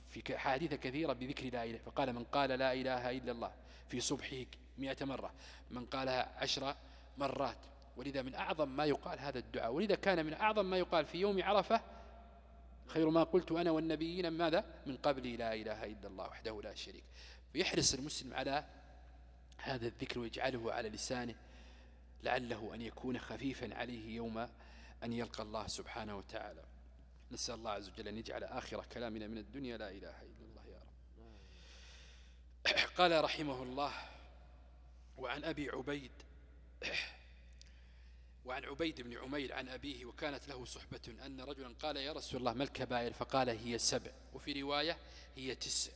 في حديث كثيرة بذكر لا إله فقال من قال لا إله إلا الله في صبحه مئة مرة من قالها عشر مرات. ولذا من أعظم ما يقال هذا الدعاء ولذا كان من أعظم ما يقال في يوم عرفة خير ما قلت أنا والنبيين ماذا؟ من قبل. لا إله إلا الله وحده لا شريك. فيحرص المسلم على هذا الذكر ويجعله على لسانه لعله أن يكون خفيفا عليه يوم أن يلقى الله سبحانه وتعالى. نسأل الله عز وجل أن يجعل آخر كلامنا من الدنيا. لا إله إلا الله يا رب. قال رحمه الله وعن أبي عبيد وعن عبيد بن عمير عن أبيه وكانت له صحبة أن رجلا قال يا رسول الله ما الكبائر؟ فقال هي سبع وفي رواية هي تسع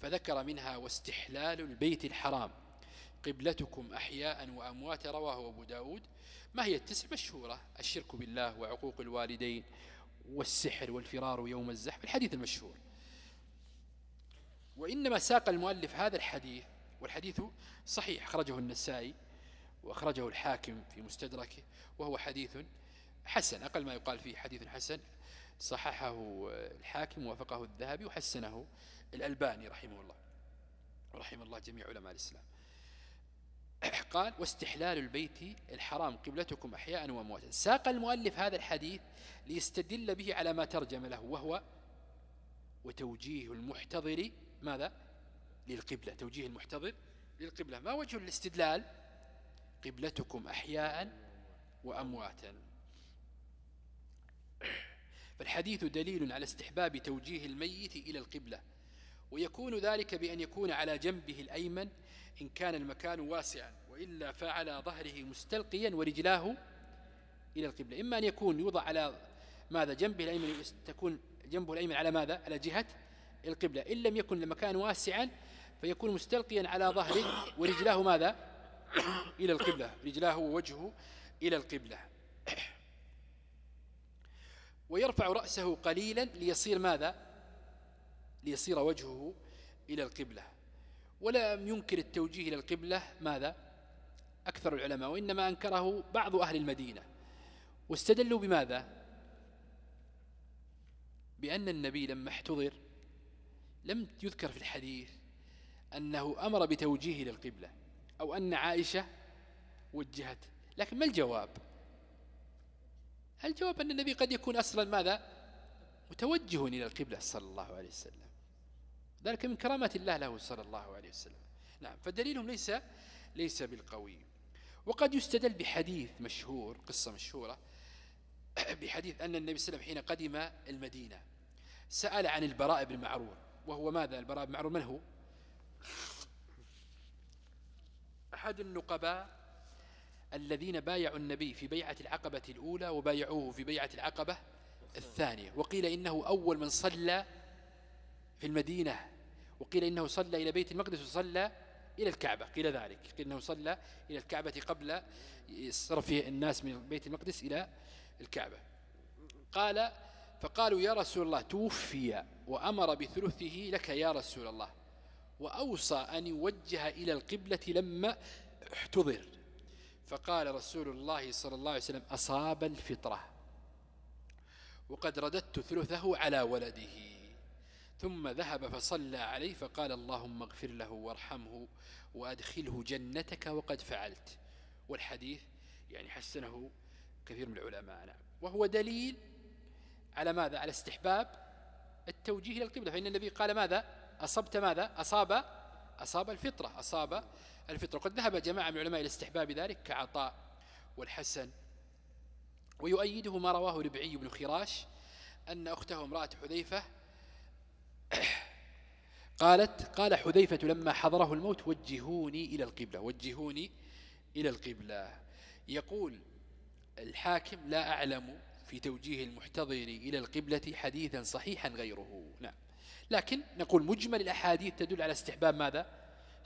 فذكر منها واستحلال البيت الحرام قبلتكم أحياء وأموات رواه أبو داود. ما هي التسع؟ مشهورة الشرك بالله وعقوق الوالدين والسحر والفرار يوم الزحف الحديث المشهور. وإنما ساق المؤلف هذا الحديث والحديث صحيح أخرجه النسائي. وأخرجه الحاكم في مستدركه وهو حديث حسن أقل ما يقال فيه حديث حسن. صححه الحاكم ووافقه الذهبي وحسنه الألباني رحمه الله. ورحم الله جميع علماء الإسلام. قال واستحلال البيت الحرام قبلتكم أحياء وأمواتا. ساق المؤلف هذا الحديث ليستدل به على ما ترجم له وهو وتوجيه المحتضر ماذا؟ للقبلة توجيه المحتضر للقبلة. ما وجه الاستدلال؟ قبلتكم أحياء وأمواتا. فالحديث دليل على استحباب توجيه الميت إلى القبلة ويكون ذلك بأن يكون على جنبه الأيمن إن كان المكان واسعا وإلا فعلى ظهره مستلقيا ورجلاه إلى القبلة. إما أن يكون يوضع على ماذا؟ جنبه الأيمن تكون جنبه الأيمن على ماذا؟ على جهة القبلة. إن لم يكن المكان واسعا فيكون مستلقيا على ظهره ورجلاه ماذا؟ إلى القبلة رجلاه ووجهه إلى القبلة. ويرفع رأسه قليلا ليصير ماذا؟ ليصير وجهه إلى القبلة. ولم ينكر التوجيه إلى القبلة ماذا؟ أكثر العلماء وإنما أنكره بعض أهل المدينة. واستدلوا بماذا؟ بأن النبي لما احتضر لم يذكر في الحديث أنه أمر بتوجيه إلى القبلة. أو أن عائشة وجهت. لكن ما الجواب؟ الجواب أن النبي قد يكون أصلا ماذا؟ متوجه إلى القبلة صلى الله عليه وسلم. ذلك من كرامة الله له صلى الله عليه وسلم. نعم فدليلهم ليس ليس بالقوي. وقد يستدل بحديث مشهور قصة مشهورة بحديث أن النبي صلى الله عليه وسلم حين قدم المدينة سأل عن البراء بن معرور وهو ماذا؟ البراء بن معرور من هو؟ أحد النقباء الذين بايعوا النبي في بيعة العقبة الأولى وبايعوه في بيعة العقبة الثانية. وقيل إنه أول من صلى في المدينة. وقيل إنه صلى إلى بيت المقدس وصلى إلى الكعبة. قيل ذلك. قيل أنه صلى إلى الكعبة قبل صرف الناس من بيت المقدس إلى الكعبة. قال فقالوا يا رسول الله توفي وأمر بثلثه لك يا رسول الله. وأوصى أن يوجه إلى القبلة لما احتضر. فقال رسول الله صلى الله عليه وسلم أصاب الفطرة. وقد رددت ثلثه على ولده. ثم ذهب فصلى عليه فقال اللهم اغفر له وارحمه وأدخله جنتك وقد فعلت. والحديث يعني حسنه كثير من العلماء نعم. وهو دليل على ماذا؟ على استحباب التوجيه إلى القبلة. فإن النبي قال ماذا؟ أصبت ماذا؟ أصاب أصاب الفطرة أصاب الفطرة. قد ذهب جماعة من العلماء إلى استحباب ذلك كعطاء والحسن. ويؤيده ما رواه ربعي بن خراش أن أخته امرأة حذيفة قالت قال حذيفة لما حضره الموت وجهوني إلى القبلة وجهوني إلى القبلة. يقول الحاكم لا أعلم في توجيه المحتضر إلى القبلة حديثا صحيحا غيره. نعم. لكن نقول مجمل الأحاديث تدل على استحباب ماذا؟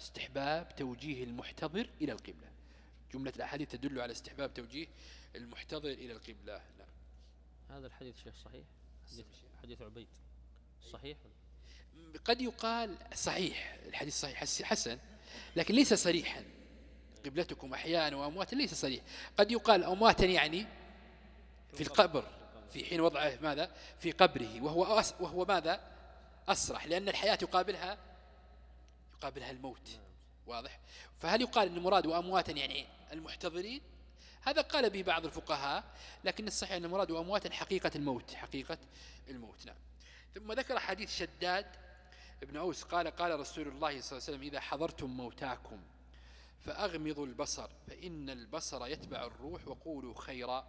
استحباب توجيه المحتضر إلى القبلة. جملة الأحاديث تدل على استحباب توجيه المحتضر إلى القبلة. نعم. هذا الحديث شيخ صحيح؟ حديث عبيد. صحيح قد يقال صحيح الحديث صحيح حسن لكن ليس صريحا. قبلتكم أحيانا وأمواتا ليس صريح. قد يقال أمواتا يعني في القبر في حين وضعه ماذا؟ في قبره وهو, وهو ماذا؟ أسرح لأن الحياة يقابلها يقابلها الموت. واضح؟ فهل يقال أن المراد وأمواتا يعني المحتضرين؟ هذا قال به بعض الفقهاء لكن الصحيح أن المراد وأمواتا حقيقة الموت حقيقة الموت نعم. ثم ذكر حديث شداد ابن أوس قال قال رسول الله صلى الله عليه وسلم إذا حضرتم موتاكم فأغمضوا البصر فإن البصر يتبع الروح وقولوا خيرا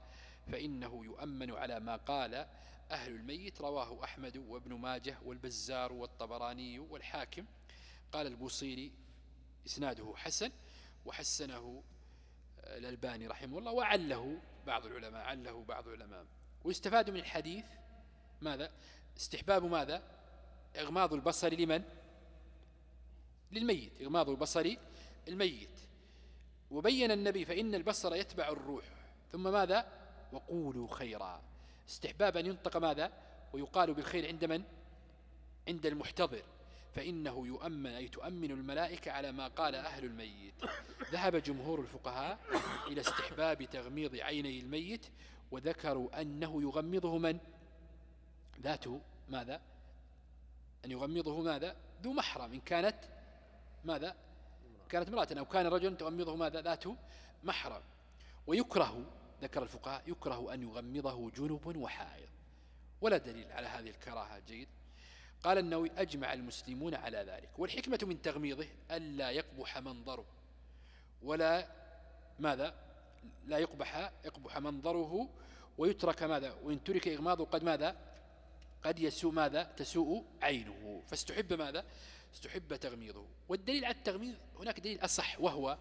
فإنه يؤمن على ما قال أهل الميت رواه أحمد وابن ماجه والبزار والطبراني والحاكم. قال البوصيري إسناده حسن وحسنه الألباني رحمه الله وعله بعض العلماء عله بعض العلماء. ويستفاد من الحديث ماذا؟ استحباب ماذا؟ إغماض البصر لمن؟ للميت إغماض البصر الميت. وبين النبي فإن البصر يتبع الروح ثم ماذا؟ وقولوا خيرا. استحباب أن ينطق ماذا؟ ويقال بالخير عند من؟ عند المحتضر. فإنه يؤمن أي تؤمن الملائكة على ما قال أهل الميت. ذهب جمهور الفقهاء إلى استحباب تغميض عيني الميت وذكروا أنه يغمضه من؟ ذات ماذا؟ أن يغمضه ماذا؟ ذو محرم. إن كانت ماذا؟ كانت امرأة أو كان رجلا تغمضه ماذا؟ ذات محرم. ويكره ذكر الفقهاء يكره أن يغمضه جنب وحائض ولا دليل على هذه الكراهة جيد. قال النووي أجمع المسلمون على ذلك. والحكمة من تغميضه ألا يقبح منظره ولا ماذا؟ لا يقبح يقبح منظره ويترك ماذا؟ وإن ترك إغماضه قد ماذا؟ قد يسوء ماذا؟ تسوء عينه. فاستحب ماذا؟ استحب تغميضه. والدليل على التغميض هناك دليل أصح وهو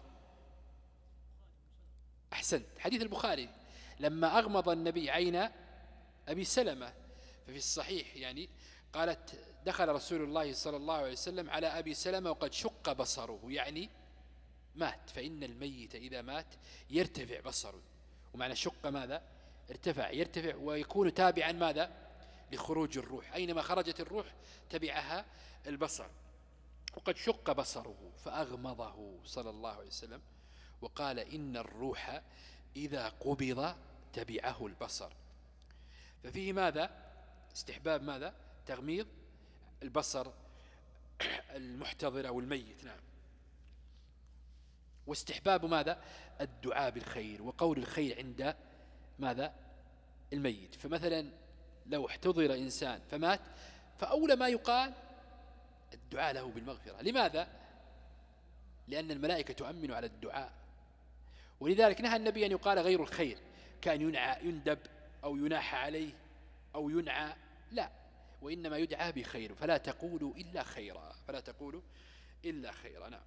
أحسنت. حديث البخاري. لما أغمض النبي عين أبي سلمة ففي الصحيح يعني قالت دخل رسول الله صلى الله عليه وسلم على أبي سلمة وقد شق بصره. يعني مات. فإن الميت إذا مات يرتفع بصره. ومعنى شق ماذا؟ ارتفع. يرتفع ويكون تابعا ماذا؟ لخروج الروح. أينما خرجت الروح تبعها البصر. وقد شق بصره فأغمضه صلى الله عليه وسلم. وقال إن الروح إذا قبض تبعه البصر. ففيه ماذا؟ استحباب ماذا؟ تغميض البصر المحتضر أو الميت نعم. واستحباب ماذا؟ الدعاء بالخير وقول الخير عند ماذا؟ الميت. فمثلا لو احتضر إنسان فمات فأولى ما يقال الدعاء له بالمغفرة. لماذا؟ لأن الملائكة تؤمن على الدعاء. ولذلك نهى النبي أن يقال غير الخير كأن ينعى يندب أو يناح عليه أو ينعى لا وإنما يدعى بخير فلا تقولوا إلا خيرا فلا تقولوا إلا خيرا نعم.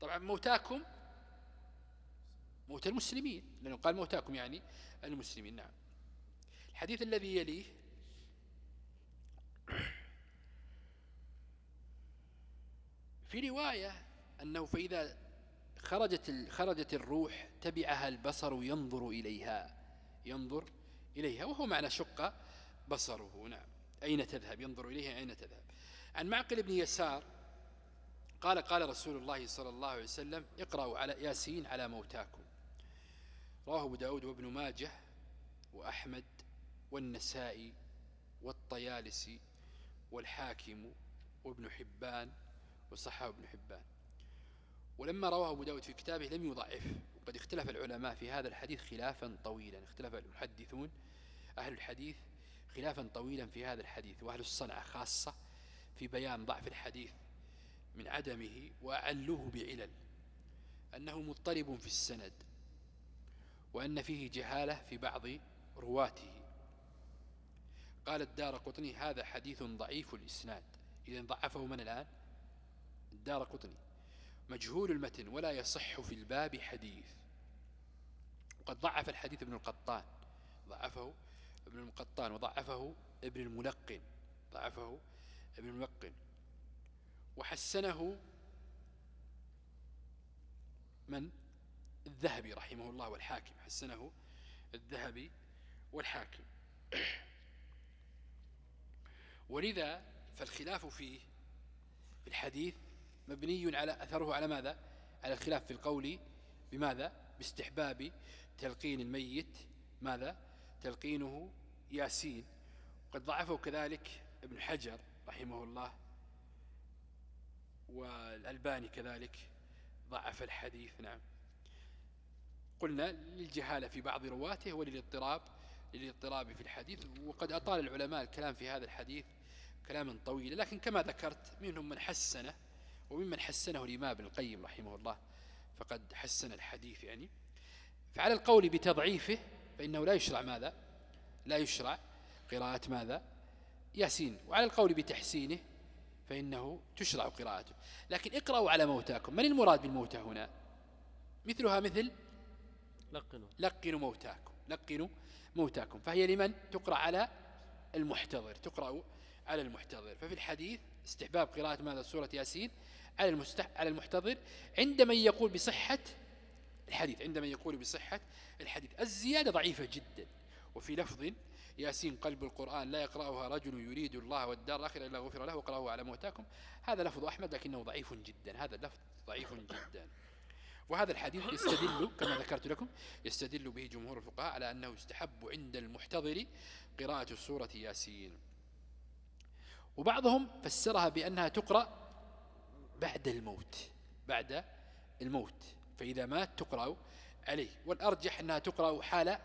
طبعا موتاكم موت المسلمين لأنه قال موتاكم يعني المسلمين نعم. الحديث الذي يليه في رواية أنه فإذا خرجت خرجت الروح تبعها البصر ينظر إليها. ينظر إليها وهو معنى شق بصره. نعم. أين تذهب؟ ينظر إليها أين تذهب؟ عن معقل بن يسار قال قال رسول الله صلى الله عليه وسلم اقرأوا على ياسين على موتاكم. رواه أبو داود وابن ماجه وأحمد والنسائي والطيالسي والحاكم وابن حبان وصحاب ابن حبان. ولما رواه أبو داود في كتابه لم يضعف وقد اختلف العلماء في هذا الحديث خلافا طويلا اختلف المحدثون أهل الحديث خلافا طويلا في هذا الحديث وأهل الصنعة خاصة في بيان ضعف الحديث من عدمه وأعلوه بعلل أنه مضطرب في السند وأن فيه جهالة في بعض رواته. قال الدار قطني هذا حديث ضعيف الإسناد. إذا ضعفه من الآن؟ الدار قطني. مجهول المتن ولا يصح في الباب حديث. وقد ضعف الحديث ابن القطان. ضعفه ابن القطان وضعفه ابن الملقن. ضعفه ابن الملقن. وحسنه من؟ الذهبي رحمه الله والحاكم. حسنه الذهبي والحاكم. ولذا فالخلاف فيه في الحديث مبني على أثره على ماذا؟ على الخلاف في القول بماذا؟ باستحباب تلقين الميت. ماذا؟ تلقينه ياسين. وقد ضعفه كذلك ابن حجر رحمه الله. والألباني كذلك ضعف الحديث. نعم. قلنا للجهالة في بعض رواته وللاضطراب للاضطراب في الحديث. وقد أطال العلماء الكلام في هذا الحديث كلاما طويلا. لكن كما ذكرت منهم من حسنه وممن حسنه الإمام ابن القيم رحمه الله فقد حسن الحديث يعني. فعلى القول بتضعيفه فإنه لا يشرع ماذا؟ لا يشرع قراءة ماذا؟ ياسين. وعلى القول بتحسينه فإنه تشرع قراءته. لكن اقرأوا على موتاكم. من المراد بالموتى هنا؟ مثلها مثل لقنوا. لقنوا موتاكم. لقنوا موتاكم. فهي لمن؟ تقرأ على المحتضر. تقرأ على المحتضر. ففي الحديث استحباب قراءة ماذا؟ سورة ياسين. على المستح على المحتضر عندما يقول بصحة الحديث عندما يقول بصحة الحديث. الزيادة ضعيفة جدا. وفي لفظ ياسين قلب القرآن لا يقرأها رجل يريد الله والدار الآخرة إلا غفر له وقرأه على موتاكم. هذا لفظ أحمد لكنه ضعيف جدا. هذا اللفظ ضعيف جدا. وهذا الحديث يستدل كما ذكرت لكم يستدل به جمهور الفقهاء على أنه يستحب عند المحتضر قراءة سورة ياسين. وبعضهم فسرها بأنها تقرأ بعد الموت بعد الموت. فإذا مات تقرأ عليه والأرجح أنها تقرأ حال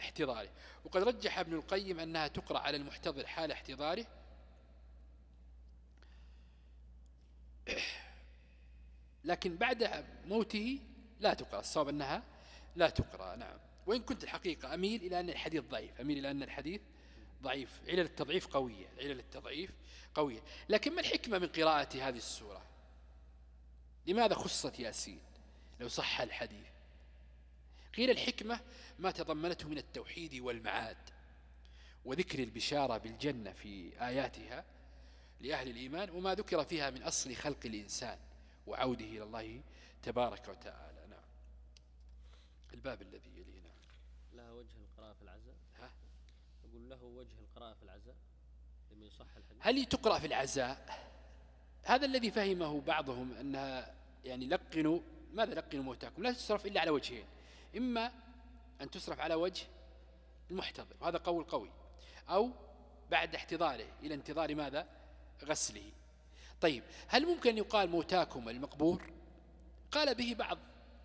احتضاره. وقد رجح ابن القيم أنها تقرأ على المحتضر حال احتضاره. لكن بعد موته لا تقرأ الصواب أنها لا تقرأ. نعم. وإن كنت الحقيقة أميل إلى أن الحديث ضعيف أميل إلى أن الحديث ضعيف. علل التضعيف قوية علل التضعيف قوية. لكن ما الحكمة من قراءة هذه السورة؟ لماذا خصت ياسين؟ لو صح الحديث. قيل الحكمة ما تضمنته من التوحيد والمعاد وذكر البشارة بالجنة في آياتها لأهل الإيمان وما ذكر فيها من أصل خلق الإنسان وعوده إلى الله تبارك وتعالى. نعم. الباب الذي يليه نعم. لها وجه القراءة في العزاء؟ ها؟ أقول له وجه القراءة في العزاء لما يصح الحديث. هل تقرأ في العزاء؟ هذا الذي فهمه بعضهم أنها يعني لقنوا ماذا لقنوا موتاكم؟ لا تصرف إلا على وجهين. إما أن تصرف على وجه المحتضر وهذا قول قوي. أو بعد احتضاره إلى انتظار ماذا؟ غسله. طيب هل ممكن يقال موتاكم المقبور؟ قال به بعض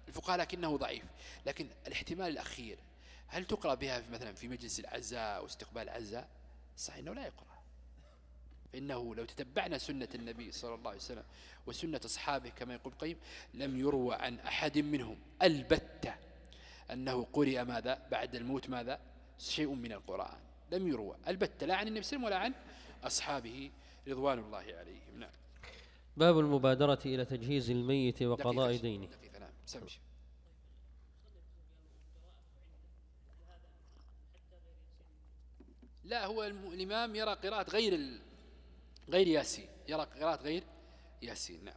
الفقهاء لكنه ضعيف. لكن الاحتمال الأخير هل تقرأ بها مثلا في مجلس العزاء واستقبال العزاء صحيح أنه لا يقرأ. فإنه لو تتبعنا سنة النبي صلى الله عليه وسلم وسنة أصحابه كما يقول قيم لم يروى عن أحد منهم. البتة أنه قرئ ماذا؟ بعد الموت ماذا؟ شيء من القرآن. لم يروى. البتة لا عن النبي صلى الله عليه وسلم ولا عن أصحابه رضوان الله عليهم. نعم. باب المبادرة إلى تجهيز الميت وقضاء دينه. دقيقة نعم. سمشي لا هو الإمام يرى قراءة غير ال... غير ياسين. يرى قراءة غير ياسين. نعم.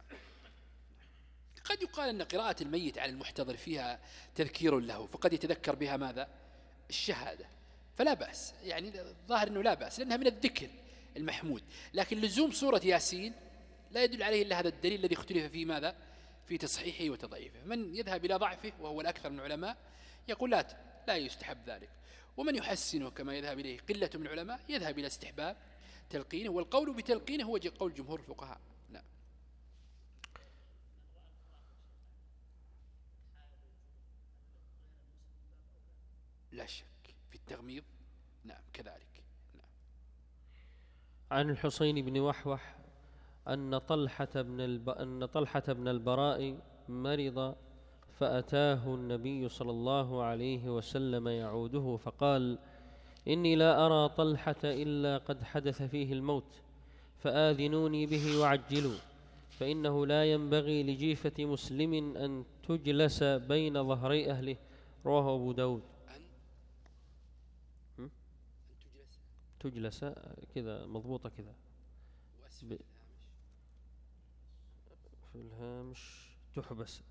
قد يقال أن قراءة الميت على المحتضر فيها تذكير له فقد يتذكر بها ماذا؟ الشهادة. فلا بأس. يعني الظاهر أنه لا بأس لأنها من الذكر المحمود. لكن لزوم سورة ياسين لا يدل عليه إلا هذا الدليل الذي اختلف فيه ماذا؟ في تصحيحه وتضعيفه. من يذهب إلى ضعفه وهو الأكثر من العلماء يقول لا لا يستحب ذلك. ومن يحسنه كما يذهب إليه قلة من العلماء يذهب إلى استحباب تلقينه والقول بتلقينه هو قول جمهور الفقهاء. نعم لا شك في التغميض. نعم كذلك. نعم. عن الحسين بن وحوح أن طلحة بن الب... أن طلحة بن البراء مرض فأتاه النبي صلى الله عليه وسلم يعوده فقال إني لا أرى طلحة إلا قد حدث فيه الموت فآذنوني به وعجلوا فإنه لا ينبغي لجيفة مسلم أن تجلس بين ظهري أهله. رواه أبو داود. أن؟ تجلس. كذا مضبوطة كذا. في الهامش. تحبس.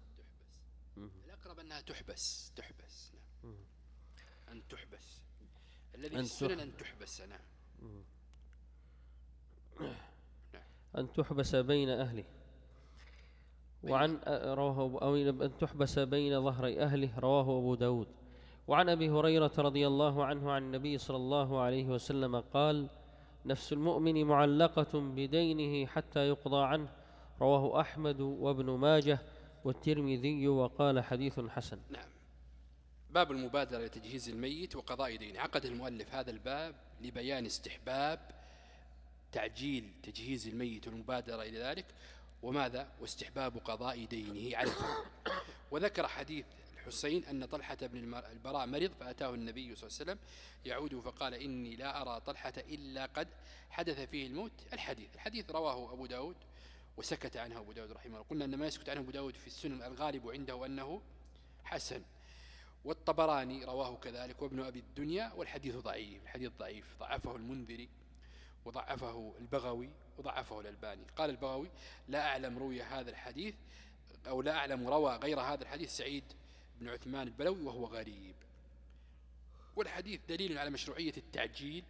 تحبس. الأقرب أنها تحبس. تحبس. نعم. أن تحبس. الذي في السنن أن تحبس نعم. أن تحبس بين أهله. وعن رواه أو أن تحبس بين ظهري أهله رواه أبو داود. وعن أبي هريرة رضي الله عنه عن النبي صلى الله عليه وسلم قال نفس المؤمن معلقة بدينه حتى يقضى عنه. رواه أحمد وابن ماجه والترمذي وقال حديث حسن. نعم. باب المبادرة لتجهيز الميت وقضاء دينه عقد المؤلف هذا الباب لبيان استحباب تعجيل تجهيز الميت والمبادرة إلى ذلك وماذا؟ واستحباب قضاء دينه على وذكر حديث الحسين أن طلحة بن البراء مرض فأتاه النبي صلى الله عليه وسلم يعود فقال إني لا أرى طلحة إلا قد حدث فيه الموت. الحديث الحديث رواه أبو داود وسكت عنه أبو داود رحمه الله. قلنا أن ما يسكت عنه أبو داود في السنن الغالب عنده أنه حسن. والطبراني رواه كذلك وابن أبي الدنيا والحديث ضعيف الحديث ضعيف ضعفه المنذري وضعفه البغوي وضعفه الألباني. قال البغوي لا أعلم روي هذا الحديث أو لا أعلم روى غير هذا الحديث سعيد بن عثمان البلوي وهو غريب. والحديث دليل على مشروعية التعجيل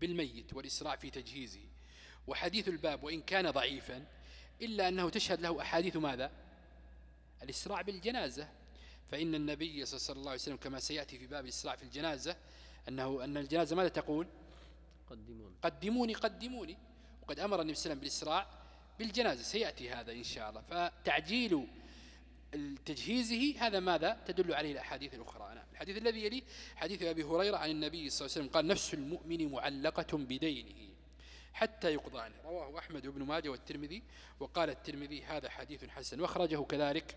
بالميت والإسراع في تجهيزه. وحديث الباب وإن كان ضعيفا إلا أنه تشهد له أحاديث ماذا؟ الإسراع بالجنازة. فإن النبي صلى الله عليه وسلم كما سيأتي في باب الإسراع في الجنازة أنه أن الجنازة ماذا تقول؟ قدموني. قدموني قدموني. وقد أمر النبي صلى الله عليه وسلم بالإسراع بالجنازة. سيأتي هذا إن شاء الله. فتعجيل تجهيزه هذا ماذا؟ تدل عليه الأحاديث الأخرى. نعم. الحديث الذي يلي حديث أبي هريرة عن النبي صلى الله عليه وسلم قال نفس المؤمن معلقة بدينه حتى يقضى عنه. رواه أحمد بن ماجه والترمذي. وقال الترمذي هذا حديث حسن. وأخرجه كذلك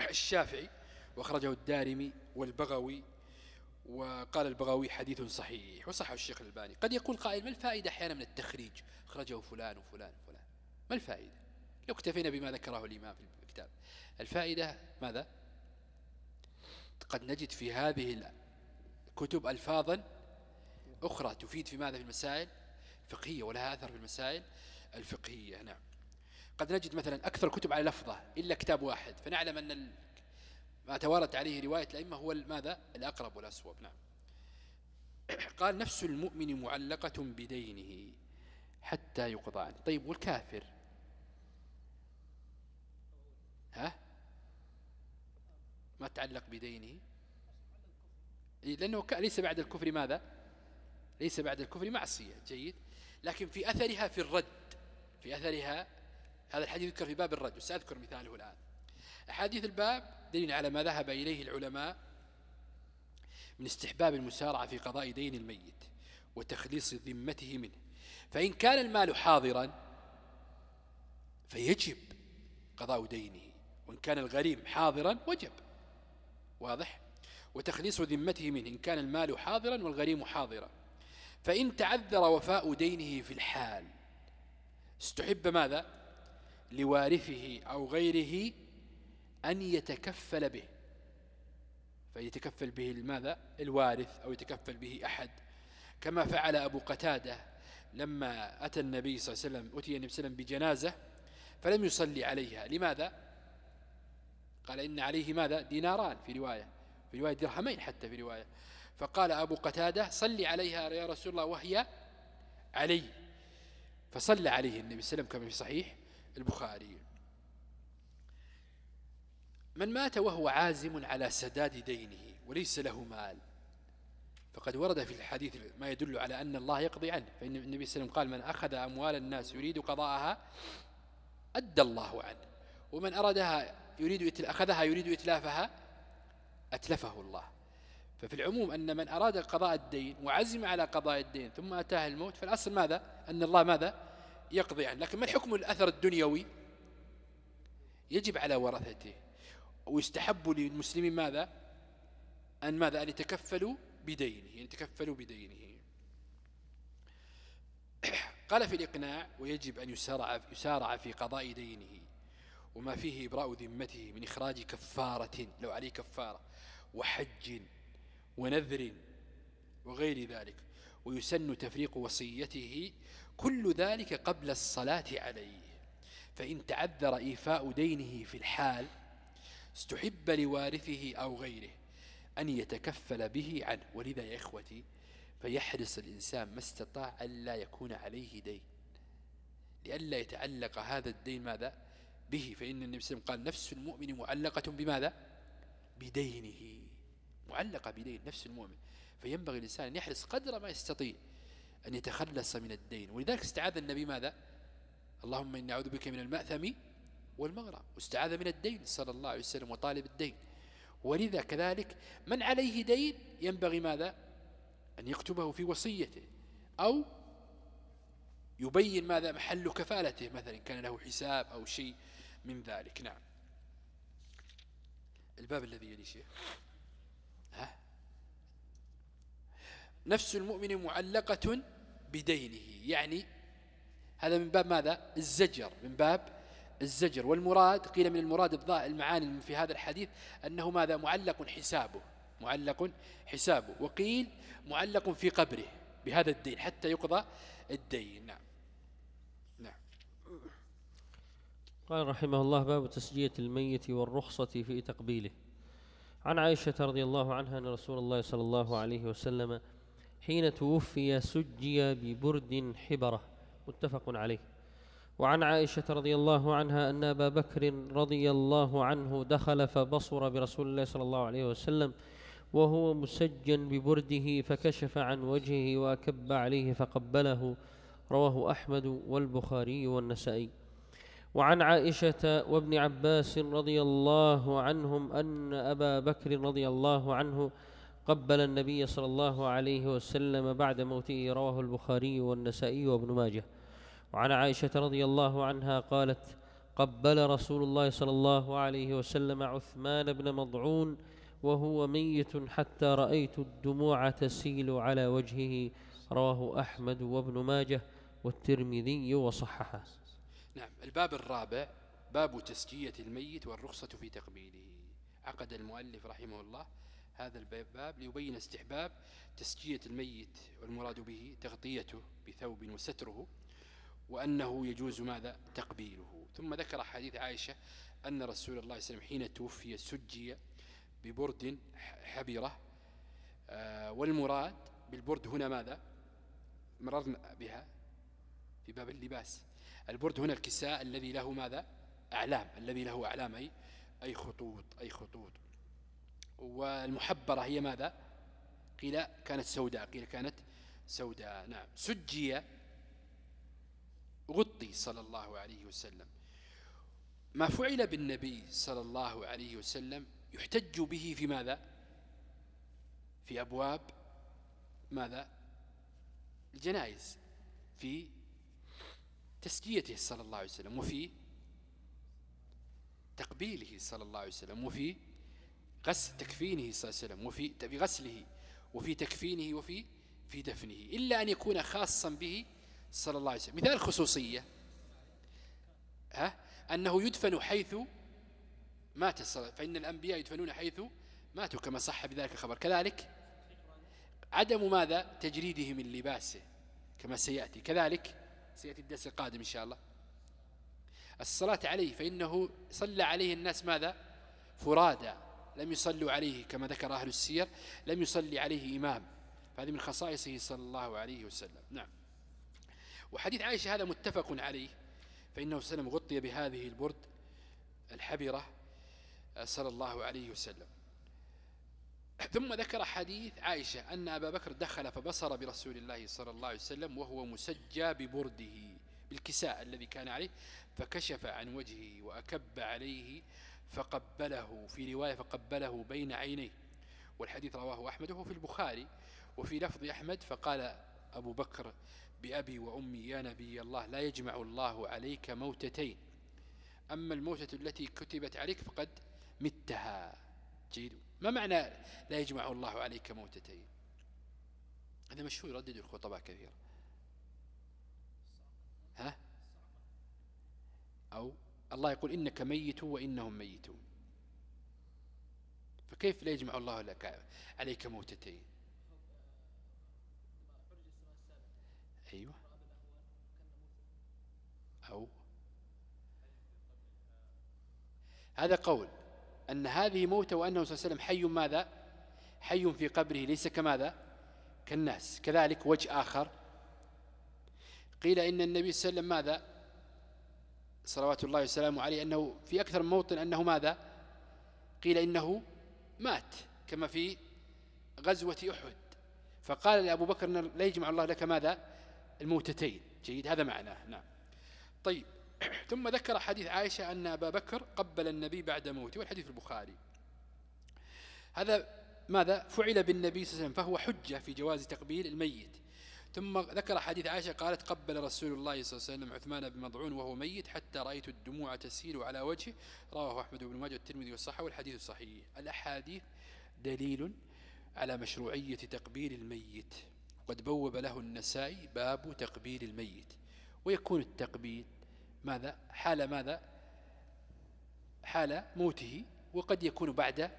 الشافعي وأخرجه الدارمي والبغوي وقال البغوي حديث صحيح وصحه الشيخ الباني قد يقول قائل ما الفائدة أحيانا من التخريج؟ أخرجه فلان وفلان وفلان. ما الفائدة؟ لو اكتفينا بما ذكره الإمام في الكتاب. الفائدة ماذا؟ قد نجد في هذه الكتب ألفاظا أخرى تفيد في ماذا في المسائل؟ فقهية ولها أثر في المسائل الفقهية. نعم. قد نجد مثلا أكثر كتب على لفظة إلا كتاب واحد فنعلم أن ما توارت عليه رواية الأئمة هو ماذا؟ الأقرب والأصوب نعم. قال نفس المؤمن معلقة بدينه حتى يقضى عنه. طيب والكافر؟ ها؟ ما تعلق بدينه؟ لأنه ليس بعد الكفر ماذا؟ ليس بعد الكفر معصية. جيد. لكن في أثرها في الرد في أثرها هذا الحديث يذكر في باب الرد وسأذكر مثاله الآن. أحاديث الباب دليل على ما ذهب إليه العلماء من استحباب المسارعة في قضاء دين الميت وتخليص ذمته منه. فإن كان المال حاضرا فيجب قضاء دينه. وإن كان الغريم حاضرا وجب. واضح؟ وتخليص ذمته منه. إن كان المال حاضرا والغريم حاضرا. فإن تعذر وفاء دينه في الحال استحب ماذا؟ لوارثه أو غيره أن يتكفل به. فيتكفل به ماذا الوارث أو يتكفل به أحد. كما فعل أبو قتادة لما أتى النبي صلى الله عليه وسلم أتي النبي صلى الله عليه وسلم بجنازة فلم يصلي عليها. لماذا؟ قال إن عليه ماذا؟ ديناران في رواية في رواية درهمين حتى في رواية. فقال أبو قتادة صلي عليها يا رسول الله وهي علي. فصلى عليه النبي صلى الله عليه وسلم كما في صحيح. البخاري. من مات وهو عازم على سداد دينه وليس له مال. فقد ورد في الحديث ما يدل على أن الله يقضي عنه. فإن النبي صلى الله عليه وسلم قال من أخذ أموال الناس يريد قضاءها أدى الله عنه. ومن أرادها يريد أخذها يريد إتلافها أتلفه الله. ففي العموم أن من أراد قضاء الدين وعزم على قضاء الدين ثم أتاه الموت فالأصل ماذا؟ أن الله ماذا؟ يقضي عنه. لكن ما الحكم الأثر الدنيوي؟ يجب على ورثته. ويستحب للمسلمين ماذا؟ أن ماذا؟ أن يتكفلوا بدينه أن يتكفلوا بدينه. قال في الإقناع ويجب أن يسارع, يسارع في قضاء دينه. وما فيه إبراء ذمته من إخراج كفارة لو عليه كفارة وحج ونذر وغير ذلك. ويسن تفريق وصيته كل ذلك قبل الصلاة عليه. فإن تعذر إيفاء دينه في الحال استحب لوارثه أو غيره أن يتكفل به عنه. ولذا يا إخوتي فيحرص الإنسان ما استطاع ألا يكون عليه دين. لئلا يتعلق هذا الدين ماذا؟ به. فإن النبي صلى الله عليه وسلم قال نفس المؤمن معلقة بماذا؟ بدينه. معلقة بدين نفس المؤمن. فينبغي الإنسان أن يحرص قدر ما يستطيع أن يتخلص من الدين. ولذلك استعاذ النبي ماذا؟ اللهم إني أعوذ بك من المأثم والمغرم. واستعاذ من الدين صلى الله عليه وسلم وطالب الدين. ولذا كذلك من عليه دين ينبغي ماذا؟ أن يكتبه في وصيته. أو يبين ماذا؟ محل كفالته. مثلا كان له حساب أو شيء من ذلك. نعم. الباب الذي يلي شيخ. ها؟ نفس المؤمن معلقة بدينه. يعني هذا من باب ماذا؟ الزجر من باب الزجر. والمراد قيل من المراد المعاني في هذا الحديث أنه ماذا؟ معلق حسابه معلق حسابه. وقيل معلق في قبره بهذا الدين حتى يقضى الدين. نعم. نعم. قال رحمه الله باب تسجية الميت والرخصة في تقبيله. عن عائشة رضي الله عنها أن رسول الله صلى الله عليه وسلم حين توفي سجي ببرد حبرة متفق عليه. وعن عائشة رضي الله عنها أن أبا بكر رضي الله عنه دخل فبصر برسول الله صلى الله عليه وسلم وهو مسجن ببرده فكشف عن وجهه وأكب عليه فقبله. رواه أحمد والبخاري والنسائي. وعن عائشة وابن عباس رضي الله عنهم أن أبا بكر رضي الله عنه قبل النبي صلى الله عليه وسلم بعد موته رواه البخاري والنسائي وابن ماجه. وعن عائشة رضي الله عنها قالت قبل رسول الله صلى الله عليه وسلم عثمان بن مضعون وهو ميت حتى رأيت الدموع تسيل على وجهه. رواه أحمد وابن ماجه والترمذي وصححه. نعم الباب الرابع باب تسجية الميت والرخصة في تقبيله. عقد المؤلف رحمه الله هذا الباب ليبين استحباب تسجية الميت والمراد به تغطيته بثوب وستره وأنه يجوز ماذا؟ تقبيله. ثم ذكر حديث عائشة أن رسول الله صلى الله عليه وسلم حين توفي سجي ببرد حبرة آه، والمراد بالبرد هنا ماذا؟ مررنا بها في باب اللباس. البرد هنا الكساء الذي له ماذا؟ أعلام. الذي له أعلام أي, أي خطوط أي خطوط. والمحبرة هي ماذا؟ قيل كانت سوداء قيل كانت سوداء. نعم. سجي غطي صلى الله عليه وسلم. ما فعل بالنبي صلى الله عليه وسلم يحتج به في ماذا؟ في أبواب ماذا؟ الجنائز في تسجيته صلى الله عليه وسلم وفي تقبيله صلى الله عليه وسلم وفي غسل تكفينه صلى الله عليه وسلم وفي غسله وفي تكفينه وفي في دفنه إلا أن يكون خاصا به صلى الله عليه وسلم. مثال الخصوصية ها؟ أنه يدفن حيث مات الصلاة فإن الأنبياء يدفنون حيث ماتوا كما صح بذلك الخبر. كذلك عدم ماذا؟ تجريده من لباسه كما سيأتي. كذلك سيأتي الدرس القادم إن شاء الله. الصلاة عليه فإنه صلى عليه الناس ماذا؟ فرادى. لم يصلوا عليه كما ذكر أهل السير لم يصلي عليه إمام. فهذه من خصائصه صلى الله عليه وسلم. نعم. وحديث عائشة هذا متفق عليه فإنه وسلم غطي بهذه البرد الحبرة صلى الله عليه وسلم. ثم ذكر حديث عائشة أن أبا بكر دخل فبصر برسول الله صلى الله عليه وسلم وهو مسجى ببرده بالكساء الذي كان عليه فكشف عن وجهه وأكب عليه فقبله في رواية فقبله بين عينيه والحديث رواه أحمد وهو في البخاري وفي لفظ أحمد فقال أبو بكر بأبي وأمي يا نبي الله لا يجمع الله عليك موتتين أما الموتة التي كتبت عليك فقد متها. جيد. ما معنى لا يجمع الله عليك موتتين؟ هذا مشهور يردد الخطباء كثيرا. ها؟ أو الله يقول إنك ميت وإنهم ميتون. فكيف لا يجمع الله لك عليك موتتين؟ أيوة. أو. هذا قول أن هذه موتة وأنه صلى الله عليه وسلم حي ماذا؟ حي في قبره ليس كماذا؟ كالناس. كذلك وجه آخر. قيل إن النبي صلى الله عليه وسلم ماذا؟ صلوات الله وسلامه عليه أنه في أكثر من موطن أنه ماذا؟ قيل إنه مات كما في غزوة أحد. فقال لأبو بكر لا يجمع الله لك ماذا؟ الموتتين. جيد هذا معناه. نعم. طيب. ثم ذكر حديث عائشة أن أبا بكر قبل النبي بعد موته والحديث البخاري. هذا ماذا؟ فعل بالنبي صلى الله عليه وسلم فهو حجة في جواز تقبيل الميت. ثم ذكر حديث عائشة قالت قبل رسول الله صلى الله عليه وسلم عثمان بن مضعون وهو ميت حتى رأيت الدموع تسيل على وجهه. رواه أحمد بن ماجه والترمذي والصحة والحديث صحيح. الأحاديث دليل على مشروعية تقبيل الميت. قد بوب له النسائي باب تقبيل الميت. ويكون التقبيل ماذا؟ حال ماذا؟ حال موته. وقد يكون بعد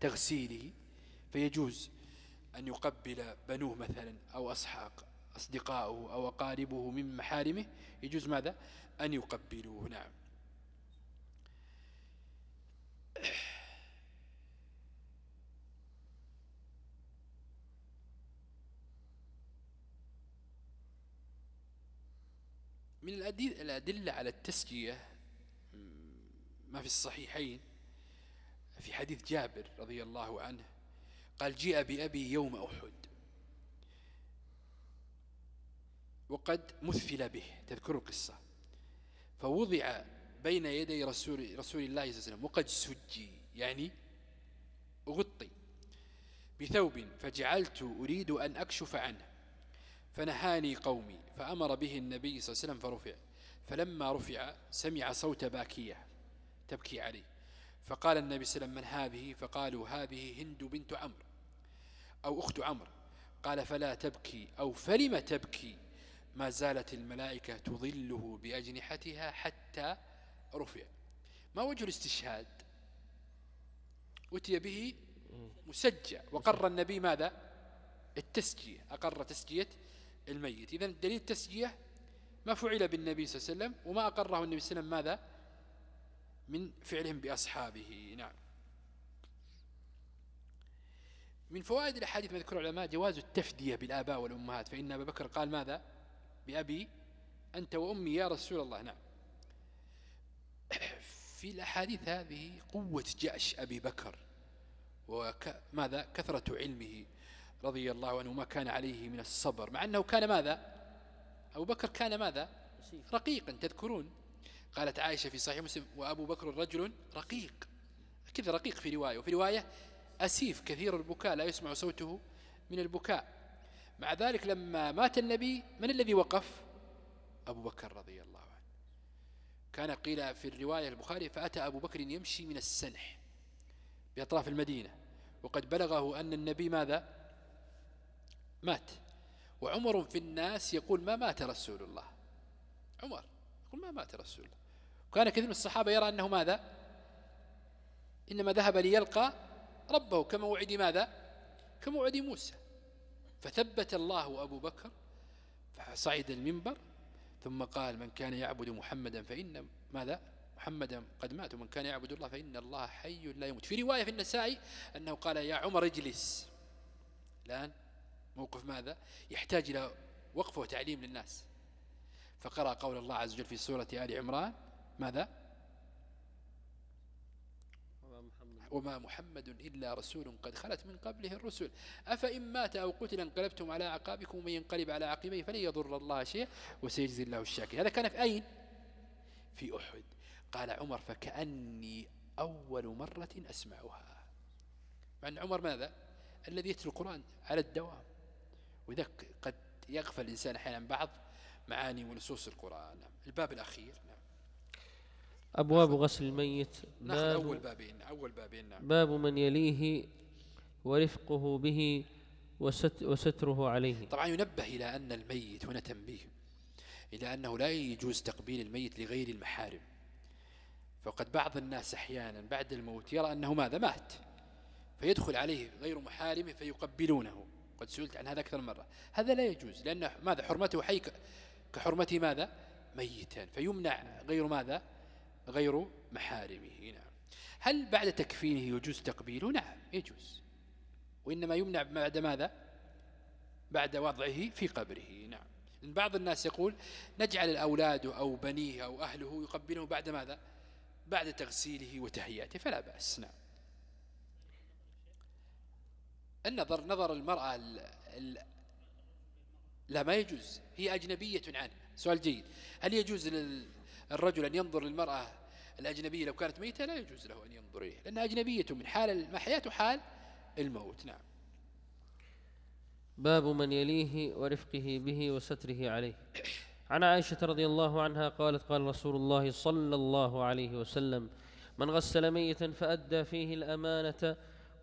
تغسيله. فيجوز أن يقبل بنوه مثلا أو أصحاق أصدقاؤه أو أقاربه من محارمه يجوز ماذا؟ أن يقبلوه نعم. من الأدلة على التسجية ما في الصحيحين في حديث جابر رضي الله عنه قال جيء بأبي يوم أحد. وقد مثل به. تذكر القصة. فوضع بين يدي رسول, رسول الله صلى الله عليه وسلم وقد سجي يعني غطي بثوب فجعلت أريد أن أكشف عنه. فنهاني قومي فأمر به النبي صلى الله عليه وسلم فرفع. فلما رفع سمع صوت باكية تبكي عليه. فقال النبي صلى الله عليه وسلم من هذه؟ فقالوا هذه هند بنت عمرو أو أخت عمرو. قال فلا تبكي أو فلم تبكي؟ ما زالت الملائكة تظله بأجنحتها حتى رفع. ما وجه الاستشهاد؟ أتي به مسجع. وقر النبي ماذا؟ التسجية أقر تسجية الميت. إذن دليل التسجية ما فعل بالنبي صلى الله عليه وسلم وما أقره النبي صلى الله عليه وسلم ماذا؟ من فعلهم بأصحابه. نعم. من فوائد الأحاديث مذكور العلماء جواز التفدية بالآباء والأمهات فإن أبا بكر قال ماذا؟ بأبي أنت وأمي يا رسول الله. نعم. في الأحاديث هذه قوة جأش أبي بكر وماذا كثرة علمه رضي الله عنه ما كان عليه من الصبر مع أنه كان ماذا؟ أبو بكر كان ماذا؟ رقيقا تذكرون؟ قالت عائشة في صحيح مسلم وأبو بكر رجل رقيق. كذا رقيق في رواية وفي رواية أسيف كثير البكاء لا يسمع صوته من البكاء. مع ذلك لما مات النبي من الذي وقف؟ أبو بكر رضي الله عنه. كان قيل في الرواية البخاري فأتى أبو بكر يمشي من السنح بأطراف المدينة وقد بلغه أن النبي ماذا؟ مات. وعمر في الناس يقول ما مات رسول الله؟ عمر يقول ما مات رسول الله؟ وكان كثير من الصحابة يرى أنه ماذا؟ إنما ذهب ليلقى ربه كموعد ماذا؟ كموعد موسى. فثبت الله أبو بكر فصعد المنبر ثم قال من كان يعبد محمدا فإن ماذا؟ محمدا قد مات ومن كان يعبد الله فإن الله حي لا يموت. في رواية في النسائي أنه قال يا عمر اجلس. الآن موقف ماذا؟ يحتاج إلى وقفه وتعليم للناس. فقرأ قول الله عز وجل في سورة آل عمران ماذا؟ وما محمد. إلا رسول قد خلت من قبله الرسل. أفإن مات أو قتل انقلبتم على عقابكم ومن ينقلب على عقبيه فلن يضر الله شيء وسيجزي الله الشاكر هذا كان في أين؟ في أحد. قال عمر فكأني أول مرة أسمعها. مع أن عمر ماذا؟ الذي يتلو القرآن على الدوام. وإذا قد يغفل الإنسان أحيانا بعض معاني ونصوص القرآن. الباب الأخير نعم. أبواب غسل الميت. باب أول بابين أول بابين نعم. باب من يليه ورفقه به وستره عليه. طبعا ينبه إلى أن الميت هنا تنبيه إلى أنه لا يجوز تقبيل الميت لغير المحارم. فقد بعض الناس أحيانا بعد الموت يرى أنه ماذا؟ مات. فيدخل عليه غير محارمه فيقبلونه. قد سئلت عن هذا أكثر مرة. هذا لا يجوز لأن ماذا؟ حرمته حي كحرمة ماذا؟ ميتا. فيمنع غير ماذا؟ غير محارمه. نعم. هل بعد تكفينه يجوز تقبيله؟ نعم يجوز. وإنما يمنع بعد ماذا؟ بعد وضعه في قبره. نعم. بعض الناس يقول نجعل الأولاد أو بنيه أو أهله يقبله بعد ماذا؟ بعد تغسيله وتهيئته فلا بأس. نعم. النظر نظر المرأة ال ال لا ما يجوز. هي أجنبية عنه سؤال جيد. هل يجوز للرجل أن ينظر للمرأة الأجنبية لو كانت ميتة لا يجوز له أن ينظر إليه لأنها أجنبية من حال المحياة وحال الموت نعم. باب من يليه ورفقه به وستره عليه. عن عائشة رضي الله عنها قالت قال رسول الله صلى الله عليه وسلم من غسل ميتا فأدى فيه الأمانة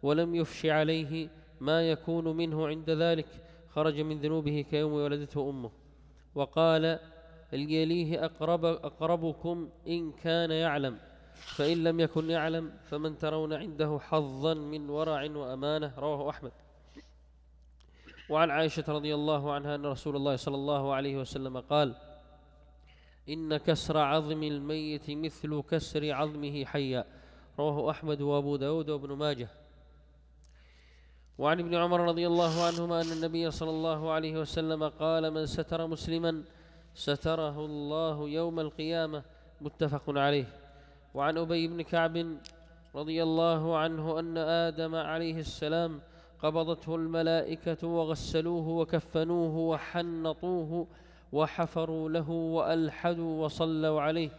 ولم يفش عليه ما يكون منه عند ذلك خرج من ذنوبه كيوم ولدته أمه. وقال اليليه أقرب أقربكم إن كان يعلم. فإن لم يكن يعلم فمن ترون عنده حظا من ورع وأمانة. رواه أحمد. وعن عائشة رضي الله عنها أن رسول الله صلى الله عليه وسلم قال إن كسر عظم الميت مثل كسر عظمه حيا. رواه أحمد وأبو داود وابن ماجه. وعن ابن عمر رضي الله عنهما أن النبي صلى الله عليه وسلم قال من ستر مسلما ستره الله يوم القيامة متفق عليه. وعن أبي بن كعب رضي الله عنه أن آدم عليه السلام قبضته الملائكة وغسلوه وكفنوه وحنطوه وحفروا له وألحدوا وصلوا عليه.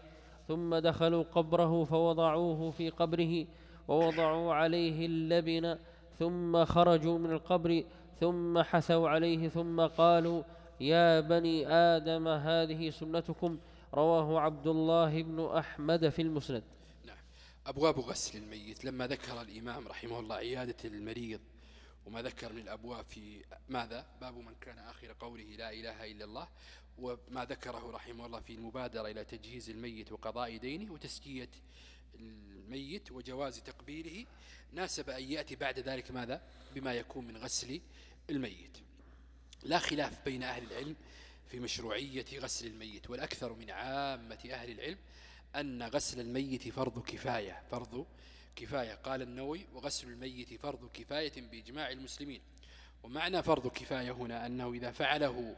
ثم دخلوا قبره فوضعوه في قبره ووضعوا عليه اللبن ثم خرجوا من القبر ثم حثوا عليه ثم قالوا يا بني آدم هذه سنتكم. رواه عبد الله بن أحمد في المسند. نعم. أبواب غسل الميت لما ذكر الإمام رحمه الله عيادة المريض وما ذكر من الأبواب في ماذا؟ باب من كان آخر قوله لا إله إلا الله وما ذكره رحمه الله في المبادرة إلى تجهيز الميت وقضاء دينه وتسكية الميت وجواز تقبيله ناسب أن يأتي بعد ذلك ماذا؟ بما يكون من غسل الميت. لا خلاف بين أهل العلم في مشروعية غسل الميت والأكثر من عامة أهل العلم أن غسل الميت فرض كفاية فرض كفاية. قال النووي وغسل الميت فرض كفاية بإجماع المسلمين. ومعنى فرض كفاية هنا أنه إذا فعله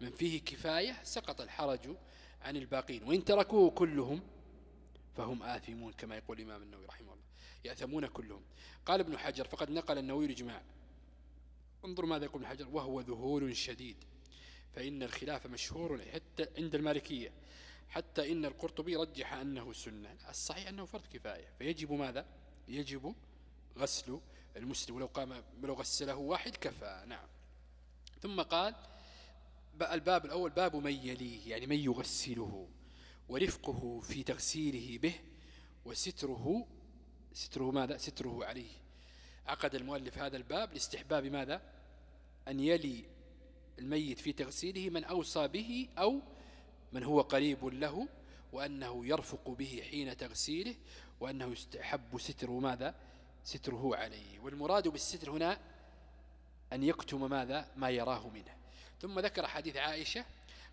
من فيه كفاية سقط الحرج عن الباقين وإن تركوه كلهم فهم آثمون كما يقول الإمام النووي رحمه الله. يأثمون كلهم. قال ابن حجر فقد نقل النووي الإجماع انظر ماذا يقول ابن حجر وهو ذهول شديد. فإن الخلاف مشهور حتى عند المالكية حتى إن القرطبي رجح أنه سنة. الصحيح أنه فرض كفاية. فيجب ماذا؟ يجب غسل المسلم. ولو قام ولو غسله واحد كفى. نعم. ثم قال الباب الأول باب من يليه يعني من يغسله ورفقه في تغسيله به وستره ستره ماذا؟ ستره عليه. عقد المؤلف هذا الباب لاستحباب ماذا؟ أن يلي الميت في تغسيله من أوصى به أو من هو قريب له وأنه يرفق به حين تغسيله وأنه يستحب ستره ماذا؟ ستره عليه. والمراد بالستر هنا أن يكتم ماذا؟ ما يراه منه. ثم ذكر حديث عائشة